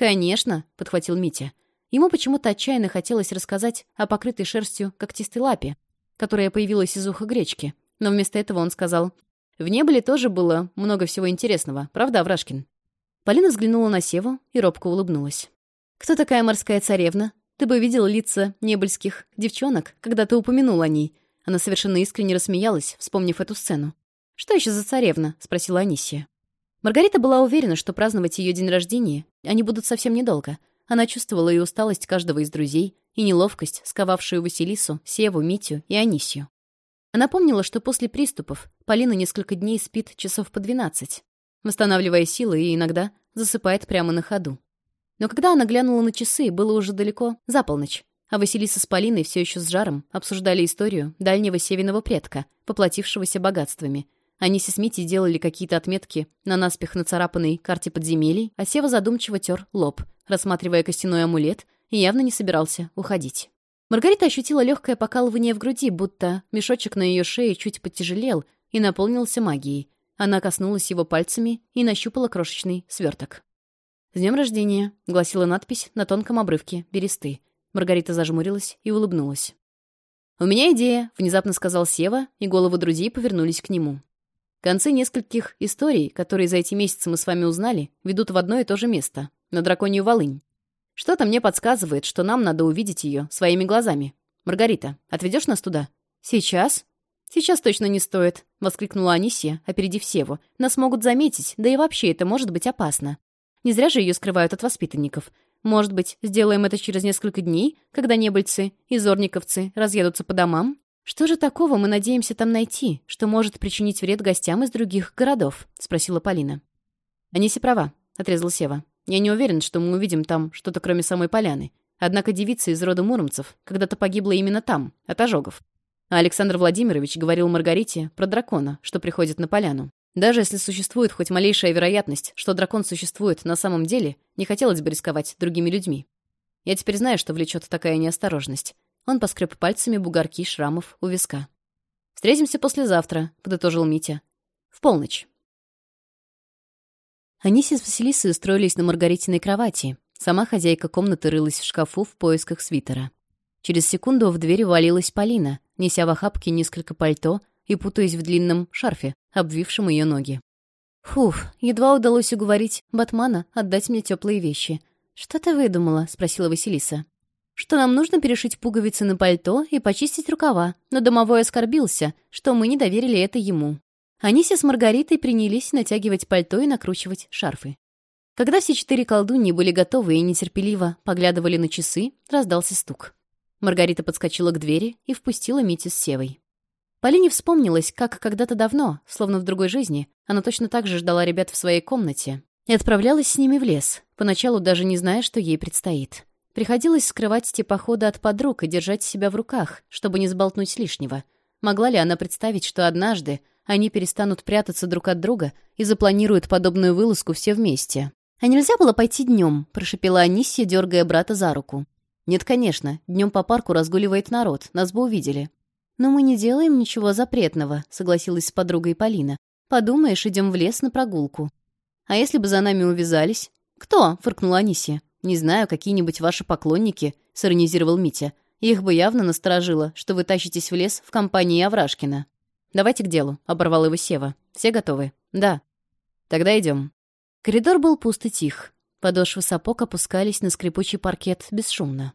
«Конечно», — подхватил Митя. Ему почему-то отчаянно хотелось рассказать о покрытой шерстью когтистой лапе, которая появилась из уха гречки. Но вместо этого он сказал, «В небле тоже было много всего интересного, правда, Врашкин?» Полина взглянула на Севу и робко улыбнулась. «Кто такая морская царевна? Ты бы видел лица небольских девчонок, когда ты упомянул о ней». Она совершенно искренне рассмеялась, вспомнив эту сцену. «Что еще за царевна?» — спросила Анисия. Маргарита была уверена, что праздновать ее день рождения они будут совсем недолго. Она чувствовала и усталость каждого из друзей, и неловкость, сковавшую Василису, Севу, Митю и Анисию. Она помнила, что после приступов Полина несколько дней спит часов по 12, восстанавливая силы и иногда засыпает прямо на ходу. Но когда она глянула на часы, было уже далеко, за полночь, а Василиса с Полиной все еще с жаром обсуждали историю дальнего северного предка, поплатившегося богатствами — они с Смити делали какие-то отметки на наспех нацарапанной карте подземелий, а Сева задумчиво тер лоб, рассматривая костяной амулет, и явно не собирался уходить. Маргарита ощутила легкое покалывание в груди, будто мешочек на ее шее чуть потяжелел и наполнился магией. Она коснулась его пальцами и нащупала крошечный сверток. «С днем рождения!» — гласила надпись на тонком обрывке бересты. Маргарита зажмурилась и улыбнулась. «У меня идея», — внезапно сказал Сева, и головы друзей повернулись к нему. Концы нескольких историй, которые за эти месяцы мы с вами узнали, ведут в одно и то же место, на драконью Волынь. Что-то мне подсказывает, что нам надо увидеть ее своими глазами. Маргарита, отведешь нас туда? Сейчас? Сейчас точно не стоит, воскликнула Анисия, опередив Севу. Нас могут заметить, да и вообще это может быть опасно. Не зря же ее скрывают от воспитанников. Может быть, сделаем это через несколько дней, когда небыльцы и зорниковцы разъедутся по домам? «Что же такого мы надеемся там найти, что может причинить вред гостям из других городов?» — спросила Полина. «Аниси права», — отрезал Сева. «Я не уверен, что мы увидим там что-то кроме самой поляны. Однако девица из рода муромцев когда-то погибла именно там, от ожогов. А Александр Владимирович говорил Маргарите про дракона, что приходит на поляну. Даже если существует хоть малейшая вероятность, что дракон существует на самом деле, не хотелось бы рисковать другими людьми. Я теперь знаю, что влечет такая неосторожность. Он поскреб пальцами бугорки шрамов у виска. «Встретимся послезавтра», — подытожил Митя. «В полночь». Аниси с Василисой устроились на Маргаритиной кровати. Сама хозяйка комнаты рылась в шкафу в поисках свитера. Через секунду в дверь валилась Полина, неся в охапке несколько пальто и путаясь в длинном шарфе, обвившем ее ноги. Фух, едва удалось уговорить Батмана отдать мне теплые вещи. Что ты выдумала?» — спросила Василиса что нам нужно перешить пуговицы на пальто и почистить рукава, но домовой оскорбился, что мы не доверили это ему. Анися с Маргаритой принялись натягивать пальто и накручивать шарфы. Когда все четыре колдуньи были готовы и нетерпеливо поглядывали на часы, раздался стук. Маргарита подскочила к двери и впустила Митю с Севой. Полине вспомнилось, как когда-то давно, словно в другой жизни, она точно так же ждала ребят в своей комнате и отправлялась с ними в лес, поначалу даже не зная, что ей предстоит. Приходилось скрывать степохода от подруг и держать себя в руках, чтобы не сболтнуть лишнего. Могла ли она представить, что однажды они перестанут прятаться друг от друга и запланируют подобную вылазку все вместе? «А нельзя было пойти днем?» — прошепела Анисия, дергая брата за руку. «Нет, конечно. Днем по парку разгуливает народ. Нас бы увидели». «Но мы не делаем ничего запретного», — согласилась с подругой Полина. «Подумаешь, идем в лес на прогулку». «А если бы за нами увязались?» «Кто?» — фыркнула Анисия. «Не знаю, какие-нибудь ваши поклонники», — сиронизировал Митя. «Их бы явно насторожило, что вы тащитесь в лес в компании Аврашкина». «Давайте к делу», — оборвал его Сева. «Все готовы?» «Да». «Тогда идем». Коридор был пуст и тих. Подошвы сапог опускались на скрипучий паркет бесшумно.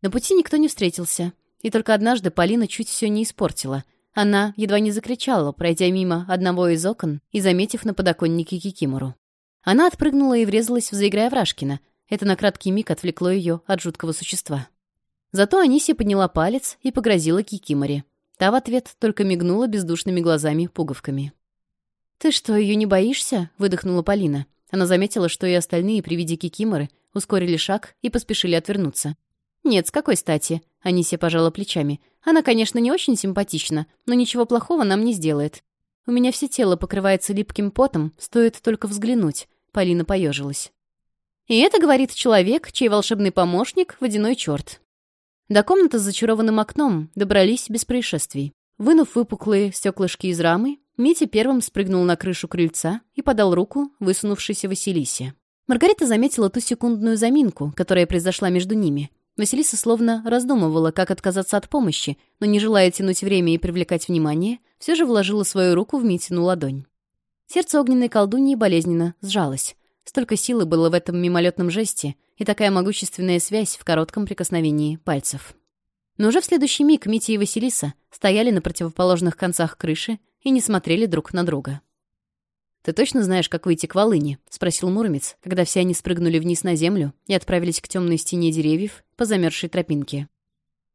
На пути никто не встретился. И только однажды Полина чуть все не испортила. Она едва не закричала, пройдя мимо одного из окон и заметив на подоконнике Кикимору. Она отпрыгнула и врезалась в заиграя Врашкина, это на краткий миг отвлекло ее от жуткого существа. Зато Анисия подняла палец и погрозила Кикиморе. Та в ответ только мигнула бездушными глазами пуговками. «Ты что, ее не боишься?» — выдохнула Полина. Она заметила, что и остальные при виде Кикиморы ускорили шаг и поспешили отвернуться. «Нет, с какой стати?» — Анисия пожала плечами. «Она, конечно, не очень симпатична, но ничего плохого нам не сделает. У меня все тело покрывается липким потом, стоит только взглянуть». Полина поежилась. И это говорит человек, чей волшебный помощник — водяной черт. До комнаты с зачарованным окном добрались без происшествий. Вынув выпуклые стеклышки из рамы, Митя первым спрыгнул на крышу крыльца и подал руку высунувшейся Василисе. Маргарита заметила ту секундную заминку, которая произошла между ними. Василиса словно раздумывала, как отказаться от помощи, но, не желая тянуть время и привлекать внимание, все же вложила свою руку в Митину ладонь. Сердце огненной колдуньи болезненно сжалось. Столько силы было в этом мимолетном жесте и такая могущественная связь в коротком прикосновении пальцев. Но уже в следующий миг Митя и Василиса стояли на противоположных концах крыши и не смотрели друг на друга. «Ты точно знаешь, как выйти к волыне?» — спросил Муромец, когда все они спрыгнули вниз на землю и отправились к темной стене деревьев по замерзшей тропинке.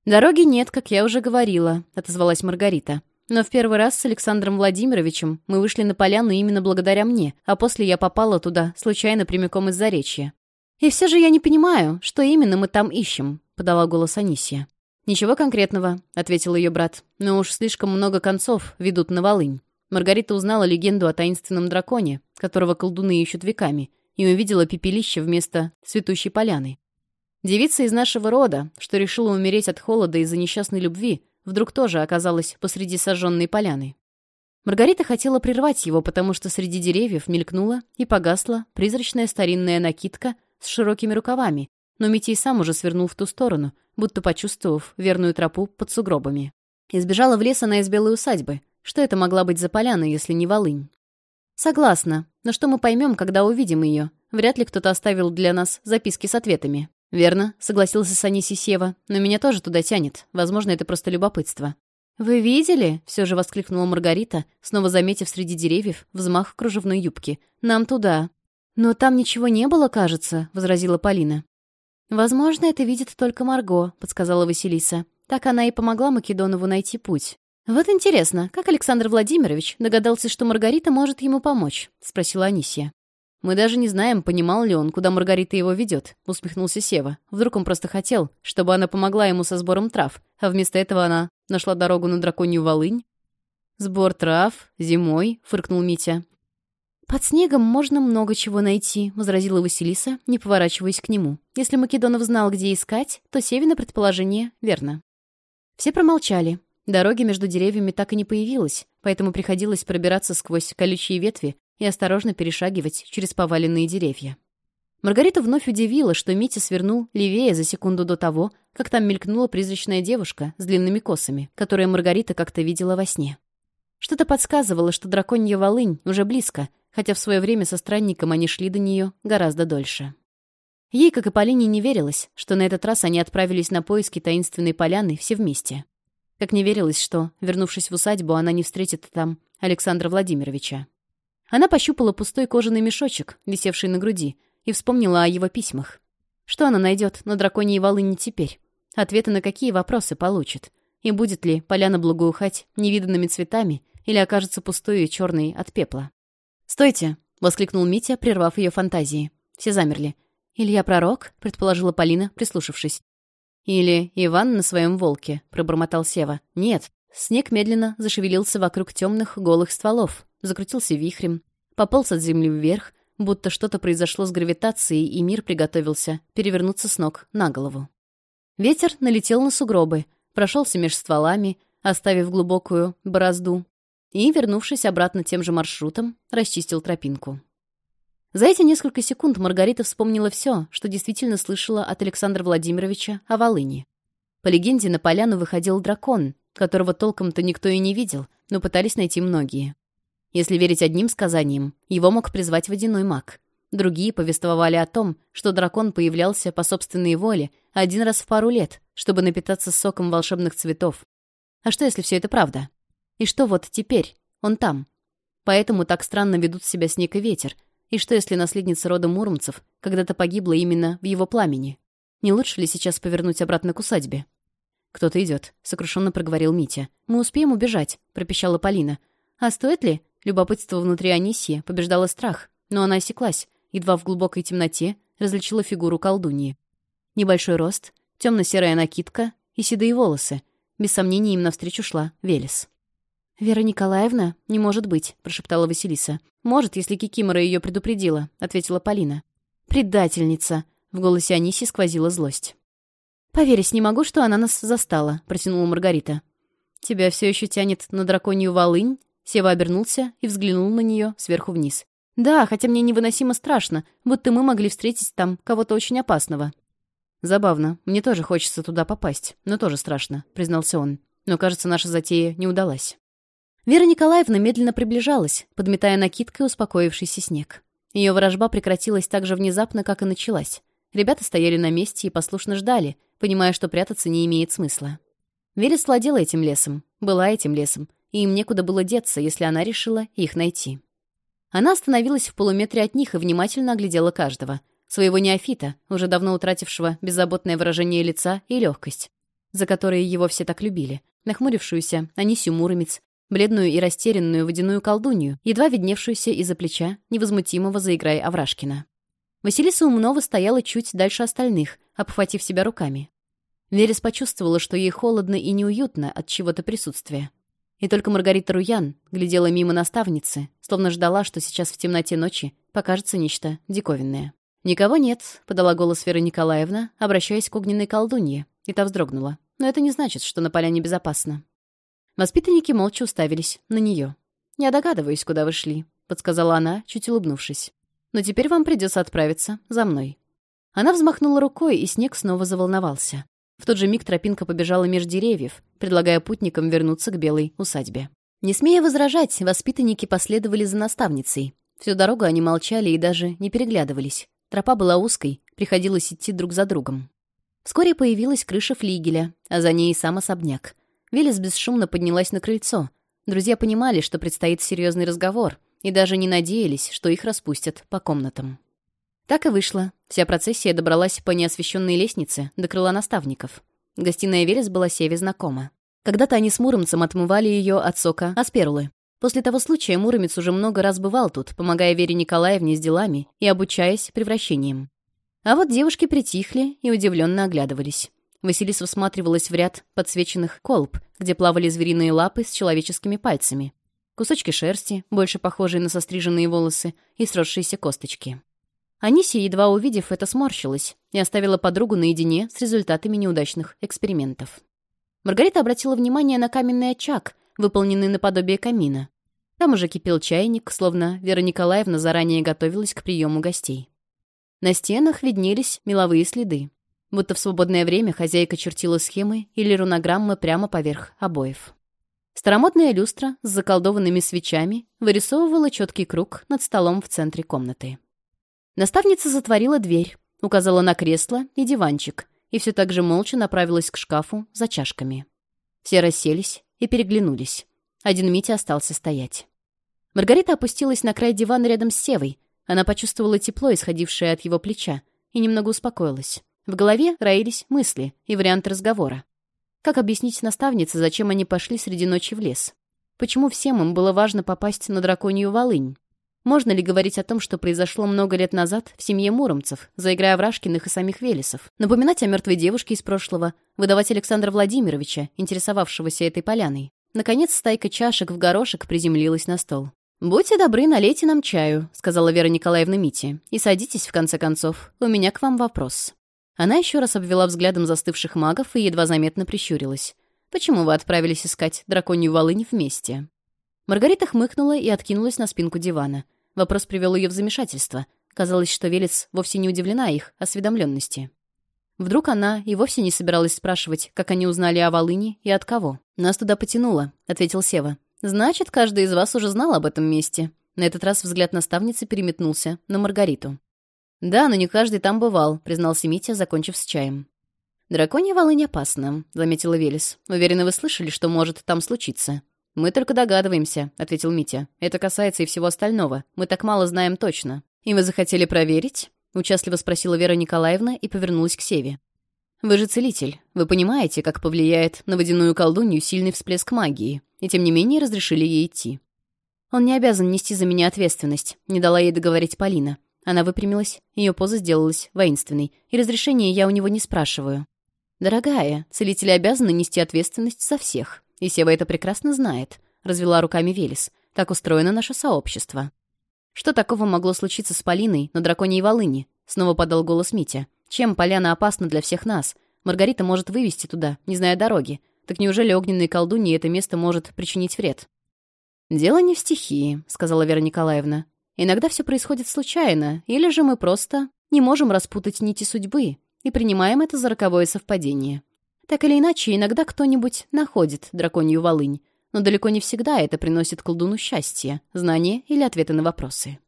«Дороги нет, как я уже говорила», — отозвалась Маргарита. Но в первый раз с Александром Владимировичем мы вышли на поляну именно благодаря мне, а после я попала туда, случайно прямиком из Заречья. «И все же я не понимаю, что именно мы там ищем», — подала голос Анисия. «Ничего конкретного», — ответил ее брат. «Но уж слишком много концов ведут на Волынь». Маргарита узнала легенду о таинственном драконе, которого колдуны ищут веками, и увидела пепелище вместо цветущей поляны. Девица из нашего рода, что решила умереть от холода из-за несчастной любви, вдруг тоже оказалась посреди сожженной поляны. Маргарита хотела прервать его, потому что среди деревьев мелькнула и погасла призрачная старинная накидка с широкими рукавами, но Митей сам уже свернул в ту сторону, будто почувствовав верную тропу под сугробами. Избежала сбежала в лес она из белой усадьбы. Что это могла быть за поляна, если не волынь? «Согласна. Но что мы поймем, когда увидим ее? Вряд ли кто-то оставил для нас записки с ответами». «Верно», — согласился Сани Сева, «Но меня тоже туда тянет. Возможно, это просто любопытство». «Вы видели?» — все же воскликнула Маргарита, снова заметив среди деревьев взмах кружевной юбки. «Нам туда». «Но там ничего не было, кажется», — возразила Полина. «Возможно, это видит только Марго», — подсказала Василиса. Так она и помогла Македонову найти путь. «Вот интересно, как Александр Владимирович догадался, что Маргарита может ему помочь?» — спросила Анисия. «Мы даже не знаем, понимал ли он, куда Маргарита его ведет», — усмехнулся Сева. «Вдруг он просто хотел, чтобы она помогла ему со сбором трав, а вместо этого она нашла дорогу на драконью волынь?» «Сбор трав, зимой», — фыркнул Митя. «Под снегом можно много чего найти», — возразила Василиса, не поворачиваясь к нему. «Если Македонов знал, где искать, то Севина предположение верно». Все промолчали. Дороги между деревьями так и не появилось, поэтому приходилось пробираться сквозь колючие ветви, и осторожно перешагивать через поваленные деревья. Маргарита вновь удивила, что Митя свернул левее за секунду до того, как там мелькнула призрачная девушка с длинными косами, которую Маргарита как-то видела во сне. Что-то подсказывало, что драконья волынь уже близко, хотя в свое время со странником они шли до нее гораздо дольше. Ей, как и Полине, не верилось, что на этот раз они отправились на поиски таинственной поляны все вместе. Как не верилось, что, вернувшись в усадьбу, она не встретит там Александра Владимировича. Она пощупала пустой кожаный мешочек, висевший на груди, и вспомнила о его письмах. Что она найдет на драконьей волыне теперь? Ответы на какие вопросы получит? И будет ли поляна благоухать невиданными цветами или окажется пустой и черной от пепла? «Стойте!» — воскликнул Митя, прервав ее фантазии. Все замерли. «Илья Пророк?» — предположила Полина, прислушавшись. «Или Иван на своем волке?» — пробормотал Сева. «Нет, Снег медленно зашевелился вокруг темных голых стволов, закрутился вихрем, пополз от земли вверх, будто что-то произошло с гравитацией, и мир приготовился перевернуться с ног на голову. Ветер налетел на сугробы, прошелся меж стволами, оставив глубокую борозду, и, вернувшись обратно тем же маршрутом, расчистил тропинку. За эти несколько секунд Маргарита вспомнила все, что действительно слышала от Александра Владимировича о Волыни. По легенде, на поляну выходил дракон, которого толком-то никто и не видел, но пытались найти многие. Если верить одним сказаниям, его мог призвать водяной маг. Другие повествовали о том, что дракон появлялся по собственной воле один раз в пару лет, чтобы напитаться соком волшебных цветов. А что, если все это правда? И что вот теперь? Он там. Поэтому так странно ведут себя снег и ветер. И что, если наследница рода Муромцев когда-то погибла именно в его пламени? Не лучше ли сейчас повернуть обратно к усадьбе? «Кто-то идет», — сокрушенно проговорил Митя. «Мы успеем убежать», — пропищала Полина. «А стоит ли?» Любопытство внутри Анисии побеждало страх, но она осеклась, едва в глубокой темноте различила фигуру колдуньи. Небольшой рост, темно-серая накидка и седые волосы. Без сомнения им навстречу шла Велес. «Вера Николаевна? Не может быть», — прошептала Василиса. «Может, если Кикимора ее предупредила», — ответила Полина. «Предательница!» — в голосе Аниси сквозила злость. «Поверить не могу, что она нас застала», — протянула Маргарита. «Тебя все еще тянет на драконью волынь?» Сева обернулся и взглянул на нее сверху вниз. «Да, хотя мне невыносимо страшно, будто мы могли встретить там кого-то очень опасного». «Забавно. Мне тоже хочется туда попасть, но тоже страшно», — признался он. «Но, кажется, наша затея не удалась». Вера Николаевна медленно приближалась, подметая накидкой успокоившийся снег. Ее ворожба прекратилась так же внезапно, как и началась. Ребята стояли на месте и послушно ждали, понимая, что прятаться не имеет смысла. Верес владела этим лесом, была этим лесом, и им некуда было деться, если она решила их найти. Она остановилась в полуметре от них и внимательно оглядела каждого. Своего неофита, уже давно утратившего беззаботное выражение лица и легкость, за которые его все так любили, нахмурившуюся Анисю Муромец, бледную и растерянную водяную колдунью, едва видневшуюся из-за плеча невозмутимого заиграя Аврашкина. Василиса Умнова стояла чуть дальше остальных, обхватив себя руками. Верес почувствовала, что ей холодно и неуютно от чего-то присутствия. И только Маргарита Руян глядела мимо наставницы, словно ждала, что сейчас в темноте ночи покажется нечто диковинное. «Никого нет», — подала голос Вера Николаевна, обращаясь к огненной колдунье, и та вздрогнула. «Но это не значит, что на поляне безопасно». Воспитанники молча уставились на нее. «Я догадываюсь, куда вы шли», — подсказала она, чуть улыбнувшись. «Но теперь вам придется отправиться за мной». Она взмахнула рукой, и снег снова заволновался. В тот же миг тропинка побежала меж деревьев, предлагая путникам вернуться к белой усадьбе. Не смея возражать, воспитанники последовали за наставницей. Всю дорогу они молчали и даже не переглядывались. Тропа была узкой, приходилось идти друг за другом. Вскоре появилась крыша флигеля, а за ней и сам особняк. Велес бесшумно поднялась на крыльцо. Друзья понимали, что предстоит серьезный разговор, и даже не надеялись, что их распустят по комнатам. Так и вышло. Вся процессия добралась по неосвещенной лестнице до крыла наставников. Гостиная Велес была Севе знакома. Когда-то они с Муромцем отмывали ее от сока асперлы. После того случая Муромец уже много раз бывал тут, помогая Вере Николаевне с делами и обучаясь превращением. А вот девушки притихли и удивленно оглядывались. Василиса всматривалась в ряд подсвеченных колб, где плавали звериные лапы с человеческими пальцами. Кусочки шерсти, больше похожие на состриженные волосы, и сросшиеся косточки. Анисия, едва увидев это, сморщилась и оставила подругу наедине с результатами неудачных экспериментов. Маргарита обратила внимание на каменный очаг, выполненный наподобие камина. Там уже кипел чайник, словно Вера Николаевна заранее готовилась к приему гостей. На стенах виднелись меловые следы, будто в свободное время хозяйка чертила схемы или рунограммы прямо поверх обоев. Старомодная люстра с заколдованными свечами вырисовывала четкий круг над столом в центре комнаты. Наставница затворила дверь, указала на кресло и диванчик, и все так же молча направилась к шкафу за чашками. Все расселись и переглянулись. Один Митя остался стоять. Маргарита опустилась на край дивана рядом с Севой. Она почувствовала тепло, исходившее от его плеча, и немного успокоилась. В голове роились мысли и вариант разговора. Как объяснить наставнице, зачем они пошли среди ночи в лес? Почему всем им было важно попасть на драконью волынь? Можно ли говорить о том, что произошло много лет назад в семье Муромцев, заиграя в Рашкиных и самих Велесов? Напоминать о мертвой девушке из прошлого, выдавать Александра Владимировича, интересовавшегося этой поляной. Наконец стайка чашек в горошек приземлилась на стол. «Будьте добры, налейте нам чаю», — сказала Вера Николаевна Мити. «И садитесь, в конце концов. У меня к вам вопрос». Она еще раз обвела взглядом застывших магов и едва заметно прищурилась. «Почему вы отправились искать драконью волынь вместе?» Маргарита хмыкнула и откинулась на спинку дивана — Вопрос привел ее в замешательство. Казалось, что Велес вовсе не удивлена их осведомленности. Вдруг она и вовсе не собиралась спрашивать, как они узнали о Волыне и от кого. «Нас туда потянуло», — ответил Сева. «Значит, каждый из вас уже знал об этом месте». На этот раз взгляд наставницы переметнулся на Маргариту. «Да, но не каждый там бывал», — признался Митя, закончив с чаем. «Драконья волынь опасна», — заметила Велес. «Уверена, вы слышали, что может там случиться. «Мы только догадываемся», — ответил Митя. «Это касается и всего остального. Мы так мало знаем точно». «И вы захотели проверить?» — участливо спросила Вера Николаевна и повернулась к Севе. «Вы же целитель. Вы понимаете, как повлияет на водяную колдунью сильный всплеск магии, и тем не менее разрешили ей идти». «Он не обязан нести за меня ответственность», — не дала ей договорить Полина. Она выпрямилась, ее поза сделалась воинственной, и разрешения я у него не спрашиваю. «Дорогая, целители обязаны нести ответственность за всех», и Сева это прекрасно знает», — развела руками Велес. «Так устроено наше сообщество». «Что такого могло случиться с Полиной на драконьей волыне?» — снова подал голос Митя. «Чем поляна опасна для всех нас? Маргарита может вывести туда, не зная дороги. Так неужели огненной колдунье это место может причинить вред?» «Дело не в стихии», — сказала Вера Николаевна. «Иногда все происходит случайно, или же мы просто не можем распутать нити судьбы и принимаем это за роковое совпадение. Так или иначе, иногда кто-нибудь находит драконью волынь, но далеко не всегда это приносит колдуну счастье, знания или ответы на вопросы.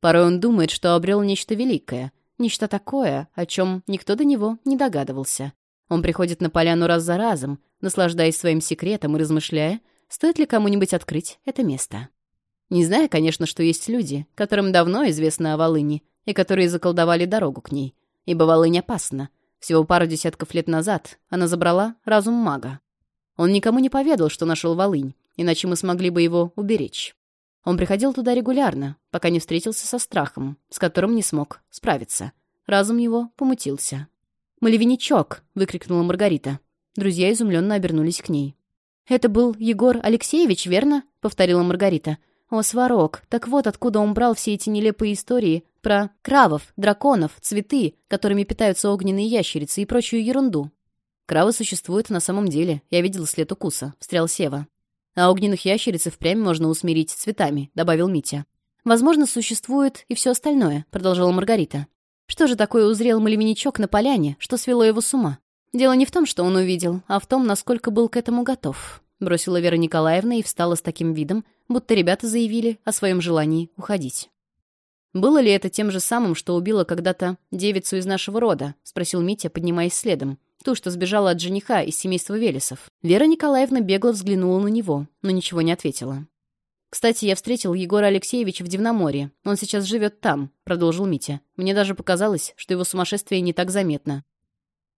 Порой он думает, что обрел нечто великое, нечто такое, о чем никто до него не догадывался. Он приходит на поляну раз за разом, наслаждаясь своим секретом и размышляя, стоит ли кому-нибудь открыть это место. Не зная, конечно, что есть люди, которым давно известно о волыне, и которые заколдовали дорогу к ней, ибо волынь опасна, всего пару десятков лет назад она забрала разум мага. Он никому не поведал, что нашел Волынь, иначе мы смогли бы его уберечь. Он приходил туда регулярно, пока не встретился со страхом, с которым не смог справиться. Разум его помутился. «Малевиничок!» — выкрикнула Маргарита. Друзья изумленно обернулись к ней. «Это был Егор Алексеевич, верно?» — повторила Маргарита. «О, сварок! Так вот откуда он брал все эти нелепые истории про кравов, драконов, цветы, которыми питаются огненные ящерицы и прочую ерунду. Кравы существуют на самом деле, я видел след укуса, встрял Сева. А огненных ящериц впрямь можно усмирить цветами, добавил Митя. Возможно, существует и все остальное, продолжала Маргарита. Что же такое узрел малевеничок на поляне, что свело его с ума? Дело не в том, что он увидел, а в том, насколько был к этому готов. Бросила Вера Николаевна и встала с таким видом, будто ребята заявили о своем желании уходить. «Было ли это тем же самым, что убило когда-то девицу из нашего рода?» — спросил Митя, поднимаясь следом. Ту, что сбежала от жениха из семейства Велесов. Вера Николаевна бегло взглянула на него, но ничего не ответила. «Кстати, я встретил Егора Алексеевича в Дивноморье. Он сейчас живет там», — продолжил Митя. «Мне даже показалось, что его сумасшествие не так заметно.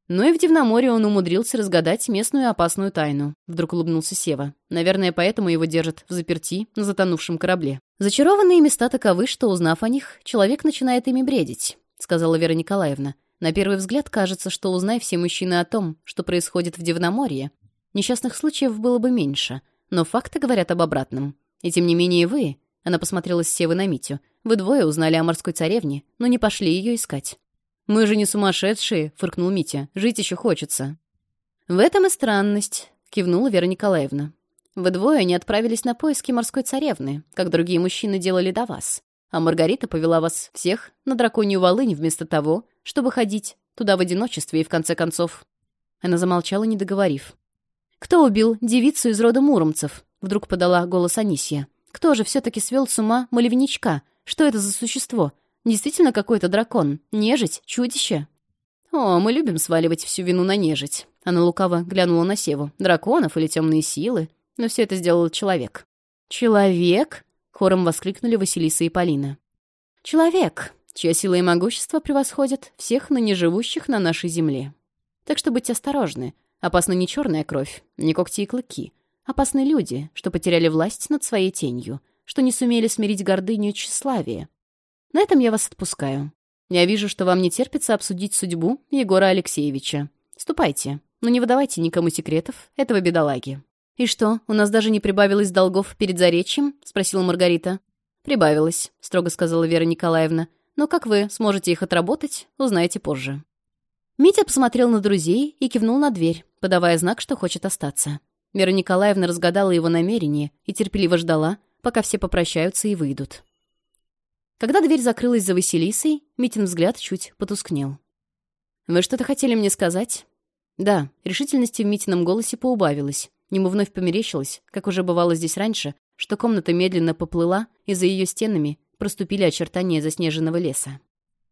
Но и в Дивноморье он умудрился разгадать местную опасную тайну. Вдруг улыбнулся Сева. Наверное, поэтому его держат в заперти на затонувшем корабле. Зачарованные места таковы, что, узнав о них, человек начинает ими бредить, сказала Вера Николаевна. На первый взгляд кажется, что узнай все мужчины о том, что происходит в Дивноморье, несчастных случаев было бы меньше. Но факты говорят об обратном. И тем не менее вы, она посмотрела с Севы на Митю, вы двое узнали о морской царевне, но не пошли ее искать. «Мы же не сумасшедшие!» — фыркнул Митя. «Жить еще хочется!» «В этом и странность!» — кивнула Вера Николаевна. «Вы двое не отправились на поиски морской царевны, как другие мужчины делали до вас, а Маргарита повела вас всех на драконью волынь вместо того, чтобы ходить туда в одиночестве и в конце концов...» Она замолчала, не договорив. «Кто убил девицу из рода муромцев?» — вдруг подала голос Анисия. «Кто же все-таки свел с ума малевничка? Что это за существо? Действительно какой-то дракон. Нежить, чудище. О, мы любим сваливать всю вину на нежить. Она лукаво глянула на Севу. Драконов или темные силы. Но все это сделал человек. Человек? Хором воскликнули Василиса и Полина. Человек, чья сила и могущество превосходят всех ныне живущих на нашей земле. Так что будьте осторожны. Опасна не черная кровь, не когти и клыки. Опасны люди, что потеряли власть над своей тенью, что не сумели смирить гордыню и тщеславие, на этом я вас отпускаю. Я вижу, что вам не терпится обсудить судьбу Егора Алексеевича. Ступайте, но не выдавайте никому секретов этого бедолаги». «И что, у нас даже не прибавилось долгов перед заречьем?» — спросила Маргарита. «Прибавилось», — строго сказала Вера Николаевна. «Но как вы сможете их отработать, узнаете позже». Митя посмотрел на друзей и кивнул на дверь, подавая знак, что хочет остаться. Вера Николаевна разгадала его намерение и терпеливо ждала, пока все попрощаются и выйдут. Когда дверь закрылась за Василисой, Митин взгляд чуть потускнел. «Вы что-то хотели мне сказать?» Да, решительности в Митином голосе поубавилось. Ему вновь померещилось, как уже бывало здесь раньше, что комната медленно поплыла, и за ее стенами проступили очертания заснеженного леса.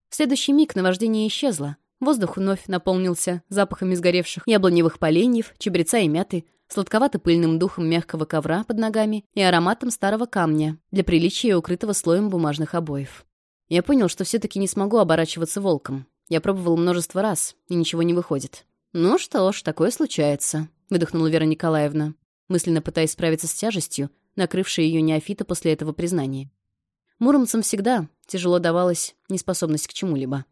В следующий миг наваждение исчезло. Воздух вновь наполнился запахами сгоревших яблоневых поленьев, чебреца и мяты, сладковато-пыльным духом мягкого ковра под ногами и ароматом старого камня, для приличия укрытого слоем бумажных обоев. Я понял, что все-таки не смогу оборачиваться волком. Я пробовал множество раз, и ничего не выходит. «Ну что ж, такое случается», — выдохнула Вера Николаевна, мысленно пытаясь справиться с тяжестью, накрывшей ее неофита после этого признания. Муромцам всегда тяжело давалась неспособность к чему-либо.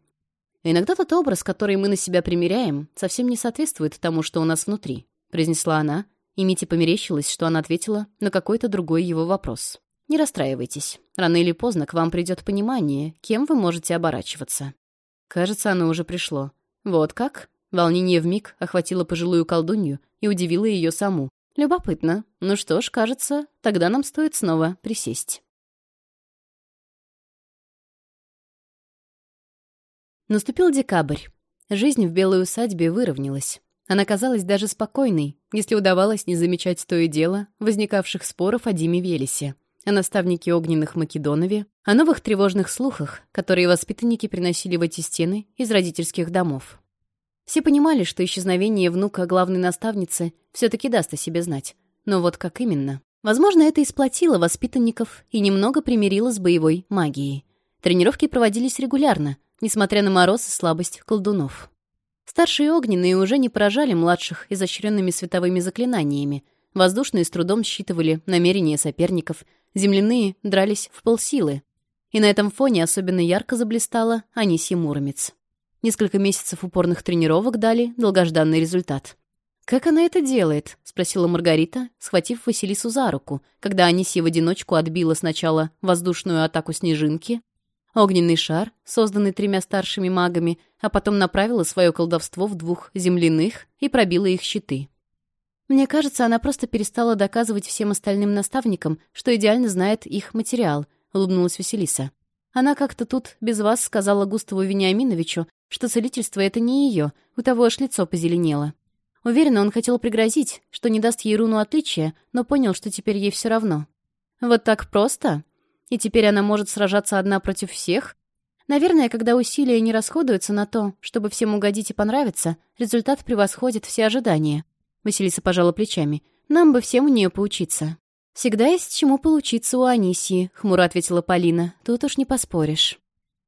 Иногда тот образ, который мы на себя примеряем, совсем не соответствует тому, что у нас внутри произнесла она, и Мите померещилось, что она ответила на какой-то другой его вопрос. «Не расстраивайтесь. Рано или поздно к вам придет понимание, кем вы можете оборачиваться». Кажется, оно уже пришло. «Вот как?» Волнение вмиг охватило пожилую колдунью и удивило ее саму. «Любопытно. Ну что ж, кажется, тогда нам стоит снова присесть». Наступил декабрь. Жизнь в белой усадьбе выровнялась. Она казалась даже спокойной, если удавалось не замечать то и дело возникавших споров о Диме Велесе, о наставнике огненных Македонове, о новых тревожных слухах, которые воспитанники приносили в эти стены из родительских домов. Все понимали, что исчезновение внука главной наставницы все-таки даст о себе знать. Но вот как именно? Возможно, это и сплотило воспитанников и немного примирило с боевой магией. Тренировки проводились регулярно, несмотря на мороз и слабость колдунов. Старшие огненные уже не поражали младших изощренными световыми заклинаниями. Воздушные с трудом считывали намерения соперников, земляные дрались в полсилы. И на этом фоне особенно ярко заблистала Анисия Муромец. Несколько месяцев упорных тренировок дали долгожданный результат. «Как она это делает?» — спросила Маргарита, схватив Василису за руку, когда Анисия в одиночку отбила сначала воздушную атаку снежинки, огненный шар, созданный тремя старшими магами — а потом направила свое колдовство в двух земляных и пробила их щиты. Мне кажется, она просто перестала доказывать всем остальным наставникам, что идеально знает их материал, улыбнулась Василиса. Она как-то тут без вас сказала Густаву Вениаминовичу, что целительство — это не ее, у того аж лицо позеленело. Уверена, он хотел пригрозить, что не даст ей руну отличия, но понял, что теперь ей все равно. Вот так просто? И теперь она может сражаться одна против всех, Наверное, когда усилия не расходуются на то, чтобы всем угодить и понравиться, результат превосходит все ожидания. Василиса пожала плечами. Нам бы всем у нее поучиться. «Всегда есть чему поучиться у Анисии», — хмуро ответила Полина. «Тут уж не поспоришь».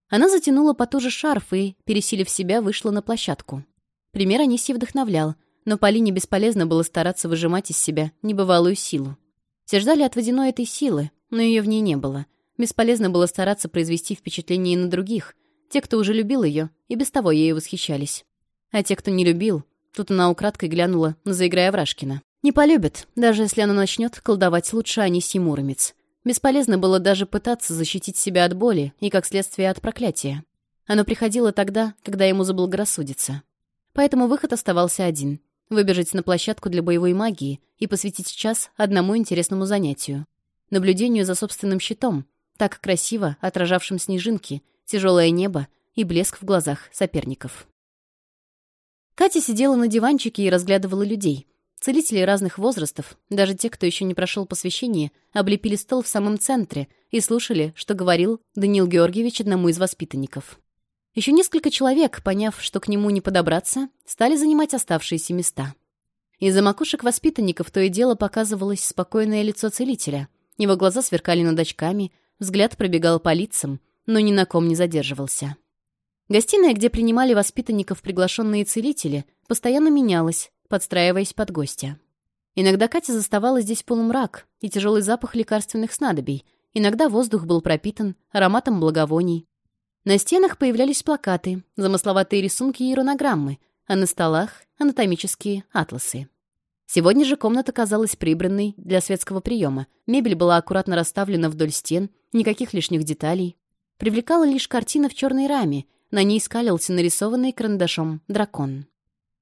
Она затянула потуже шарф и, пересилив себя, вышла на площадку. Пример Анисии вдохновлял, но Полине бесполезно было стараться выжимать из себя небывалую силу. Все ждали от водяной этой силы, но ее в ней не было — Бесполезно было стараться произвести впечатление на других. Те, кто уже любил ее, и без того ею восхищались. А те, кто не любил, тут она украдкой глянула на заиграя Врашкина. Не полюбит, даже если она начнет колдовать лучше Аниси Муромец. Бесполезно было даже пытаться защитить себя от боли и, как следствие, от проклятия. Оно приходило тогда, когда ему заблагорассудится. Поэтому выход оставался один — выбежать на площадку для боевой магии и посвятить час одному интересному занятию — наблюдению за собственным щитом — так красиво отражавшим снежинки, тяжелое небо и блеск в глазах соперников. Катя сидела на диванчике и разглядывала людей. Целители разных возрастов, даже те, кто еще не прошел посвящение, облепили стол в самом центре и слушали, что говорил Даниил Георгиевич одному из воспитанников. Еще несколько человек, поняв, что к нему не подобраться, стали занимать оставшиеся места. Из-за макушек воспитанников то и дело показывалось спокойное лицо целителя. Его глаза сверкали над очками, Взгляд пробегал по лицам, но ни на ком не задерживался. Гостиная, где принимали воспитанников приглашенные целители, постоянно менялась, подстраиваясь под гостя. Иногда Катя заставала здесь полумрак и тяжелый запах лекарственных снадобий, иногда воздух был пропитан ароматом благовоний. На стенах появлялись плакаты, замысловатые рисунки и рунограммы, а на столах — анатомические атласы. Сегодня же комната казалась прибранной для светского приема. Мебель была аккуратно расставлена вдоль стен, Никаких лишних деталей. Привлекала лишь картина в черной раме, на ней скалился нарисованный карандашом дракон.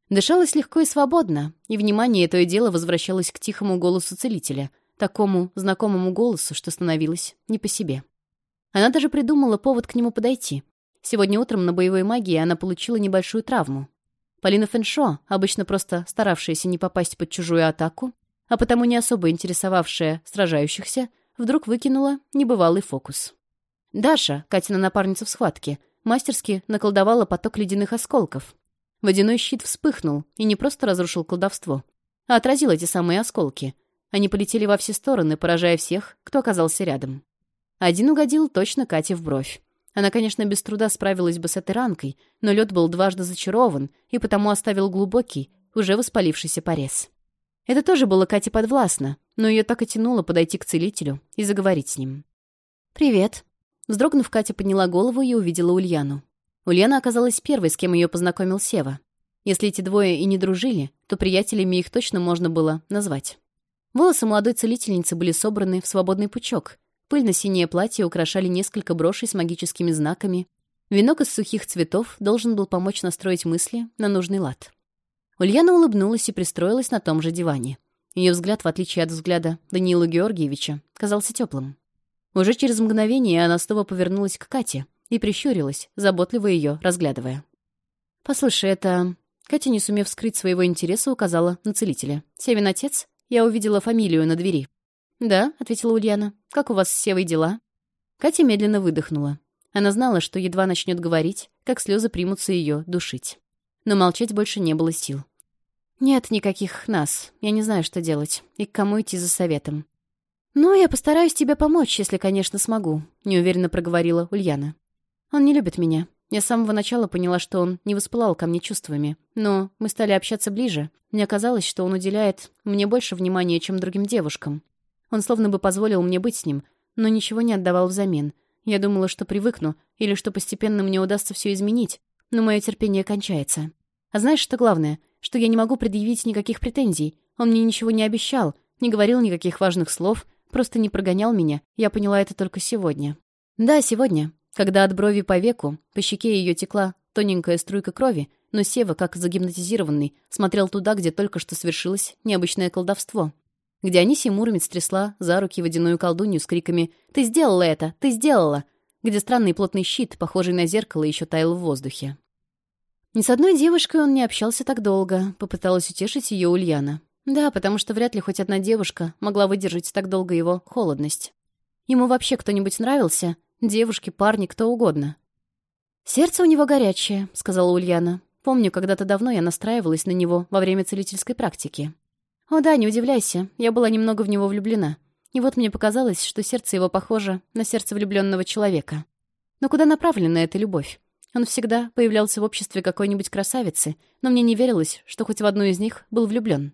Дышалось легко и свободно, и внимание то и дело возвращалось к тихому голосу целителя, такому знакомому голосу, что становилось не по себе. Она даже придумала повод к нему подойти. Сегодня утром на боевой магии она получила небольшую травму. Полина Фэншо, обычно просто старавшаяся не попасть под чужую атаку, а потому не особо интересовавшая сражающихся, вдруг выкинула небывалый фокус. Даша, Катина напарница в схватке, мастерски наколдовала поток ледяных осколков. Водяной щит вспыхнул и не просто разрушил колдовство, а отразил эти самые осколки. Они полетели во все стороны, поражая всех, кто оказался рядом. Один угодил точно Кате в бровь. Она, конечно, без труда справилась бы с этой ранкой, но лед был дважды зачарован и потому оставил глубокий, уже воспалившийся порез. Это тоже было Кате подвластно, но ее так и тянуло подойти к целителю и заговорить с ним. «Привет». Вздрогнув, Катя подняла голову и увидела Ульяну. Ульяна оказалась первой, с кем ее познакомил Сева. Если эти двое и не дружили, то приятелями их точно можно было назвать. Волосы молодой целительницы были собраны в свободный пучок. Пыльно-синее платье украшали несколько брошей с магическими знаками. Венок из сухих цветов должен был помочь настроить мысли на нужный лад. Ульяна улыбнулась и пристроилась на том же диване. Ее взгляд, в отличие от взгляда Даниила Георгиевича, казался теплым. Уже через мгновение она снова повернулась к Кате и прищурилась, заботливо ее разглядывая. «Послушай, это...» Катя, не сумев скрыть своего интереса, указала на целителя. «Севин отец? Я увидела фамилию на двери». «Да», — ответила Ульяна. «Как у вас с Севой дела?» Катя медленно выдохнула. Она знала, что едва начнет говорить, как слезы примутся ее душить но молчать больше не было сил. «Нет никаких нас. Я не знаю, что делать. И к кому идти за советом». «Ну, я постараюсь тебе помочь, если, конечно, смогу», — неуверенно проговорила Ульяна. «Он не любит меня. Я с самого начала поняла, что он не воспылал ко мне чувствами. Но мы стали общаться ближе. Мне казалось, что он уделяет мне больше внимания, чем другим девушкам. Он словно бы позволил мне быть с ним, но ничего не отдавал взамен. Я думала, что привыкну, или что постепенно мне удастся все изменить. Ну, но мое терпение кончается. А знаешь, что главное? Что я не могу предъявить никаких претензий. Он мне ничего не обещал, не говорил никаких важных слов, просто не прогонял меня. Я поняла это только сегодня. Да, сегодня. Когда от брови по веку, по щеке ее текла тоненькая струйка крови, но Сева, как загипнотизированный, смотрел туда, где только что свершилось необычное колдовство. Где Анисия Муромец трясла за руки водяную колдунью с криками «Ты сделала это! Ты сделала!» где странный плотный щит, похожий на зеркало, еще таял в воздухе. Ни с одной девушкой он не общался так долго, попыталась утешить ее Ульяна. Да, потому что вряд ли хоть одна девушка могла выдержать так долго его холодность. Ему вообще кто-нибудь нравился? Девушки, парни, кто угодно. «Сердце у него горячее», — сказала Ульяна. «Помню, когда-то давно я настраивалась на него во время целительской практики». «О да, не удивляйся, я была немного в него влюблена. И вот мне показалось, что сердце его похоже на сердце влюбленного человека. Но куда направлена эта любовь? Он всегда появлялся в обществе какой-нибудь красавицы, но мне не верилось, что хоть в одну из них был влюблен.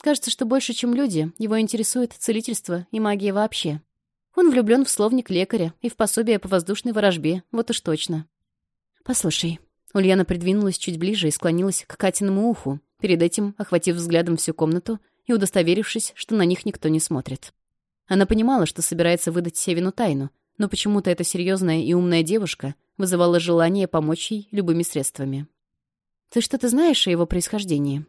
Кажется, что больше, чем люди, его интересует целительство и магия вообще. Он влюблен в словник лекаря и в пособие по воздушной ворожбе, вот уж точно. «Послушай». Ульяна придвинулась чуть ближе и склонилась к Катиному уху, перед этим охватив взглядом всю комнату и удостоверившись, что на них никто не смотрит. Она понимала, что собирается выдать Севину тайну, но почему-то эта серьезная и умная девушка вызывала желание помочь ей любыми средствами. «Ты что-то знаешь о его происхождении?»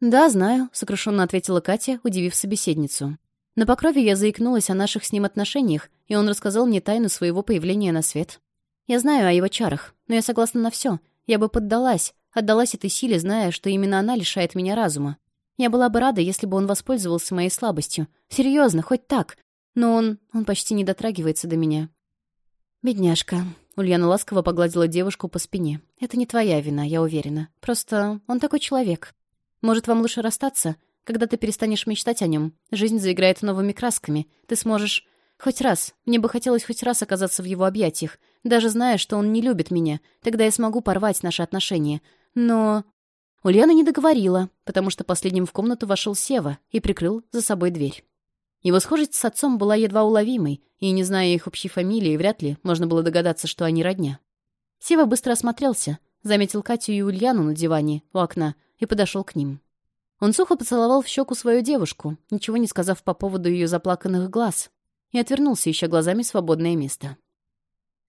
«Да, знаю», — сокрушенно ответила Катя, удивив собеседницу. На покрове я заикнулась о наших с ним отношениях, и он рассказал мне тайну своего появления на свет. Я знаю о его чарах, но я согласна на все. Я бы поддалась, отдалась этой силе, зная, что именно она лишает меня разума. Я была бы рада, если бы он воспользовался моей слабостью. Серьезно, хоть так. Но он... он почти не дотрагивается до меня. «Бедняжка», — Ульяна ласково погладила девушку по спине. «Это не твоя вина, я уверена. Просто он такой человек. Может, вам лучше расстаться? Когда ты перестанешь мечтать о нем, жизнь заиграет новыми красками. Ты сможешь... Хоть раз. Мне бы хотелось хоть раз оказаться в его объятиях. Даже зная, что он не любит меня, тогда я смогу порвать наши отношения. Но... Ульяна не договорила, потому что последним в комнату вошел Сева и прикрыл за собой дверь. Его схожесть с отцом была едва уловимой, и, не зная их общей фамилии, вряд ли можно было догадаться, что они родня. Сева быстро осмотрелся, заметил Катю и Ульяну на диване у окна и подошел к ним. Он сухо поцеловал в щеку свою девушку, ничего не сказав по поводу ее заплаканных глаз, и отвернулся, еще глазами свободное место.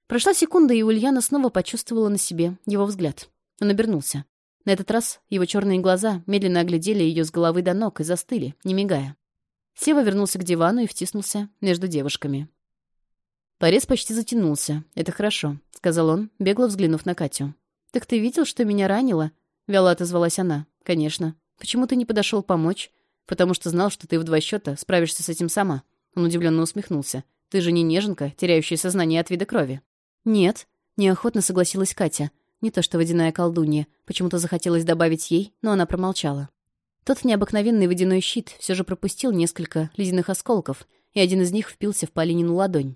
Прошла секунда, и Ульяна снова почувствовала на себе его взгляд. Он обернулся. На этот раз его черные глаза медленно оглядели ее с головы до ног и застыли, не мигая. Сева вернулся к дивану и втиснулся между девушками. «Порез почти затянулся. Это хорошо», — сказал он, бегло взглянув на Катю. «Так ты видел, что меня ранило?» — вяло отозвалась она. «Конечно. Почему ты не подошел помочь?» «Потому что знал, что ты в два счета справишься с этим сама». Он удивленно усмехнулся. «Ты же не неженка, теряющая сознание от вида крови». «Нет», — неохотно согласилась Катя. Не то что водяная колдунья. Почему-то захотелось добавить ей, но она промолчала. Тот необыкновенный водяной щит все же пропустил несколько ледяных осколков, и один из них впился в Полинину ладонь.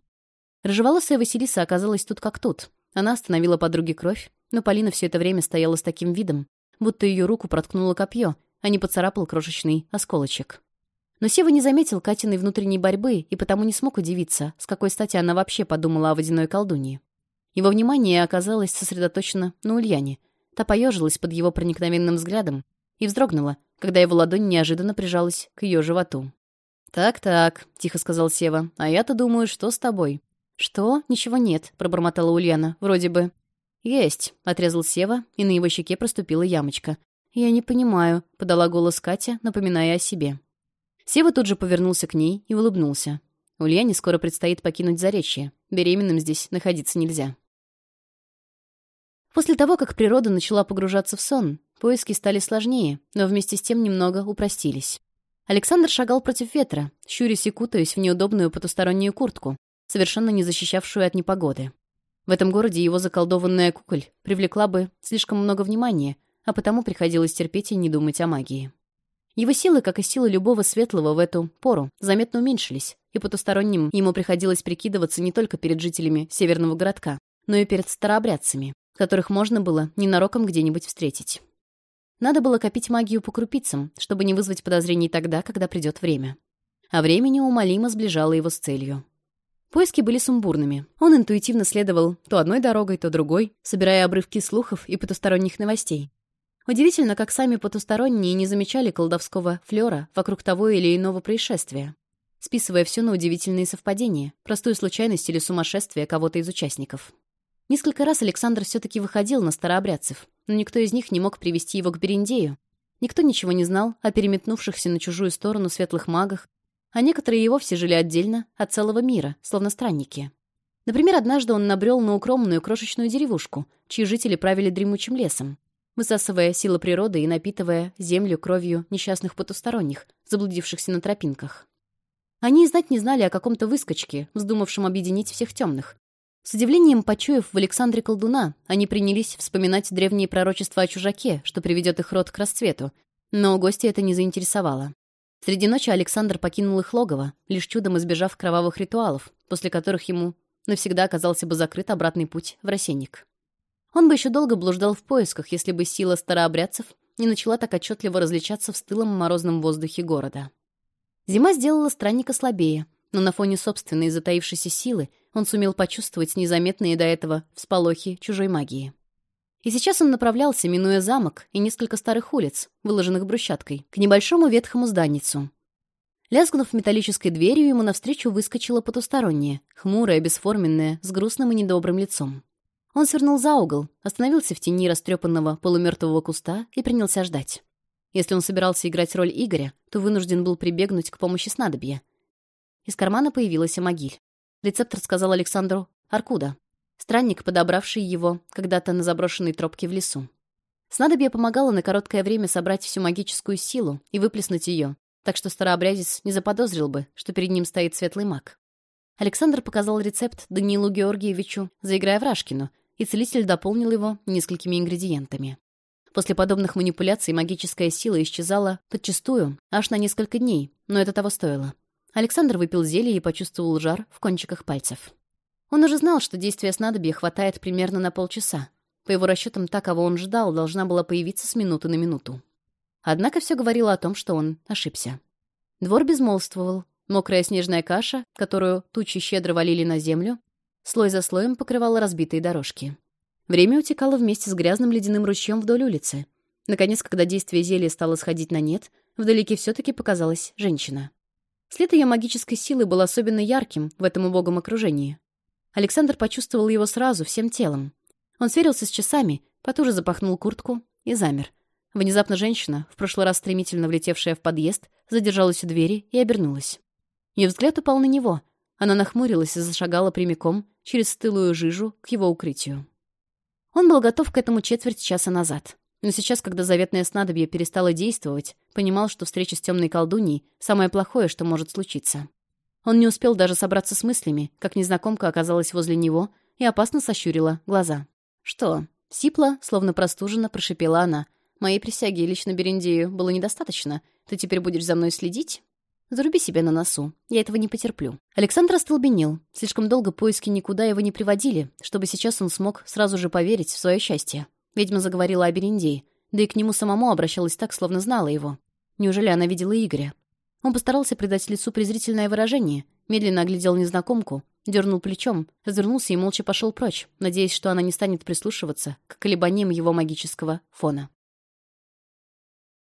Рыжеволосая Василиса оказалась тут как тут. Она остановила подруге кровь, но Полина все это время стояла с таким видом, будто ее руку проткнуло копье, а не поцарапал крошечный осколочек. Но Сева не заметил Катиной внутренней борьбы и потому не смог удивиться, с какой стати она вообще подумала о водяной колдунье. Его внимание оказалось сосредоточено на Ульяне. Та поежилась под его проникновенным взглядом и вздрогнула, когда его ладонь неожиданно прижалась к ее животу. «Так-так», — тихо сказал Сева, — «а я-то думаю, что с тобой?» «Что? Ничего нет», — пробормотала Ульяна, — «вроде бы». «Есть», — отрезал Сева, и на его щеке проступила ямочка. «Я не понимаю», — подала голос Катя, напоминая о себе. Сева тут же повернулся к ней и улыбнулся. Ульяне скоро предстоит покинуть Заречье. Беременным здесь находиться нельзя. После того, как природа начала погружаться в сон, поиски стали сложнее, но вместе с тем немного упростились. Александр шагал против ветра, щурясь и кутаясь в неудобную потустороннюю куртку, совершенно не защищавшую от непогоды. В этом городе его заколдованная куколь привлекла бы слишком много внимания, а потому приходилось терпеть и не думать о магии. Его силы, как и силы любого светлого в эту пору, заметно уменьшились, и потусторонним ему приходилось прикидываться не только перед жителями северного городка, но и перед старообрядцами которых можно было ненароком где-нибудь встретить. Надо было копить магию по крупицам, чтобы не вызвать подозрений тогда, когда придёт время. А время неумолимо сближало его с целью. Поиски были сумбурными. Он интуитивно следовал то одной дорогой, то другой, собирая обрывки слухов и потусторонних новостей. Удивительно, как сами потусторонние не замечали колдовского флера вокруг того или иного происшествия, списывая всё на удивительные совпадения, простую случайность или сумасшествие кого-то из участников. Несколько раз Александр все-таки выходил на старообрядцев, но никто из них не мог привести его к Берендею. Никто ничего не знал о переметнувшихся на чужую сторону светлых магах, а некоторые и вовсе жили отдельно от целого мира, словно странники. Например, однажды он набрел на укромную крошечную деревушку, чьи жители правили дремучим лесом, высасывая силы природы и напитывая землю кровью несчастных потусторонних, заблудившихся на тропинках. Они и знать не знали о каком-то выскочке, вздумавшем объединить всех темных, с удивлением почуяв в Александре колдуна, они принялись вспоминать древние пророчества о чужаке, что приведет их род к расцвету. Но гостя это не заинтересовало. Среди ночи Александр покинул их логово, лишь чудом избежав кровавых ритуалов, после которых ему навсегда оказался бы закрыт обратный путь в Росенник. Он бы еще долго блуждал в поисках, если бы сила старообрядцев не начала так отчетливо различаться в стылом морозном воздухе города. Зима сделала странника слабее, но на фоне собственной затаившейся силы — он сумел почувствовать незаметные до этого всполохи чужой магии. И сейчас он направлялся, минуя замок и несколько старых улиц, выложенных брусчаткой, к небольшому ветхому зданицу. Лязгнув металлической дверью, ему навстречу выскочила потусторонняя, хмурая, бесформенная, с грустным и недобрым лицом. Он свернул за угол, остановился в тени растрепанного полумертвого куста и принялся ждать. Если он собирался играть роль Игоря, то вынужден был прибегнуть к помощи снадобья. Из кармана появилась Амагиль. Рецептор сказал Александру «Аркуда». Странник, подобравший его, когда-то на заброшенной тропке в лесу. Снадобье помогало на короткое время собрать всю магическую силу и выплеснуть ее, так что старообрядец не заподозрил бы, что перед ним стоит светлый маг. Александр показал рецепт Даниилу Георгиевичу, заиграя в Рашкину, и целитель дополнил его несколькими ингредиентами. После подобных манипуляций магическая сила исчезала подчастую, аж на несколько дней, но это того стоило. Александр выпил зелье и почувствовал жар в кончиках пальцев. Он уже знал, что действие снадобья хватает примерно на полчаса. По его расчетам, та, кого он ждал, должна была появиться с минуты на минуту. Однако все говорило о том, что он ошибся. Двор безмолвствовал. Мокрая снежная каша, которую тучи щедро валили на землю, слой за слоем покрывала разбитые дорожки. Время утекало вместе с грязным ледяным ручьем вдоль улицы. Наконец, когда действие зелья стало сходить на нет, вдалеке все-таки показалась женщина. След ее магической силы был особенно ярким в этом убогом окружении. Александр почувствовал его сразу, всем телом. Он сверился с часами, потуже запахнул куртку и замер. Внезапно женщина, в прошлый раз стремительно влетевшая в подъезд, задержалась у двери и обернулась. Ее взгляд упал на него. Она нахмурилась и зашагала прямиком через стылую жижу к его укрытию. Он был готов к этому четверть часа назад. Но сейчас, когда заветное снадобье перестало действовать, понимал, что встреча с темной колдуньей — самое плохое, что может случиться. Он не успел даже собраться с мыслями, как незнакомка оказалась возле него и опасно сощурила глаза. «Что?» — сипла, словно простуженно прошипела она. «Моей присяги лично Берендею было недостаточно. Ты теперь будешь за мной следить?» «Заруби себе на носу. Я этого не потерплю». Александр остолбенел. Слишком долго поиски никуда его не приводили, чтобы сейчас он смог сразу же поверить в свое счастье. Ведьма заговорила о Бериндии, да и к нему самому обращалась так, словно знала его. Неужели она видела Игоря? Он постарался придать лицу презрительное выражение, медленно оглядел незнакомку, дернул плечом, развернулся и молча пошел прочь, надеясь, что она не станет прислушиваться к колебаниям его магического фона.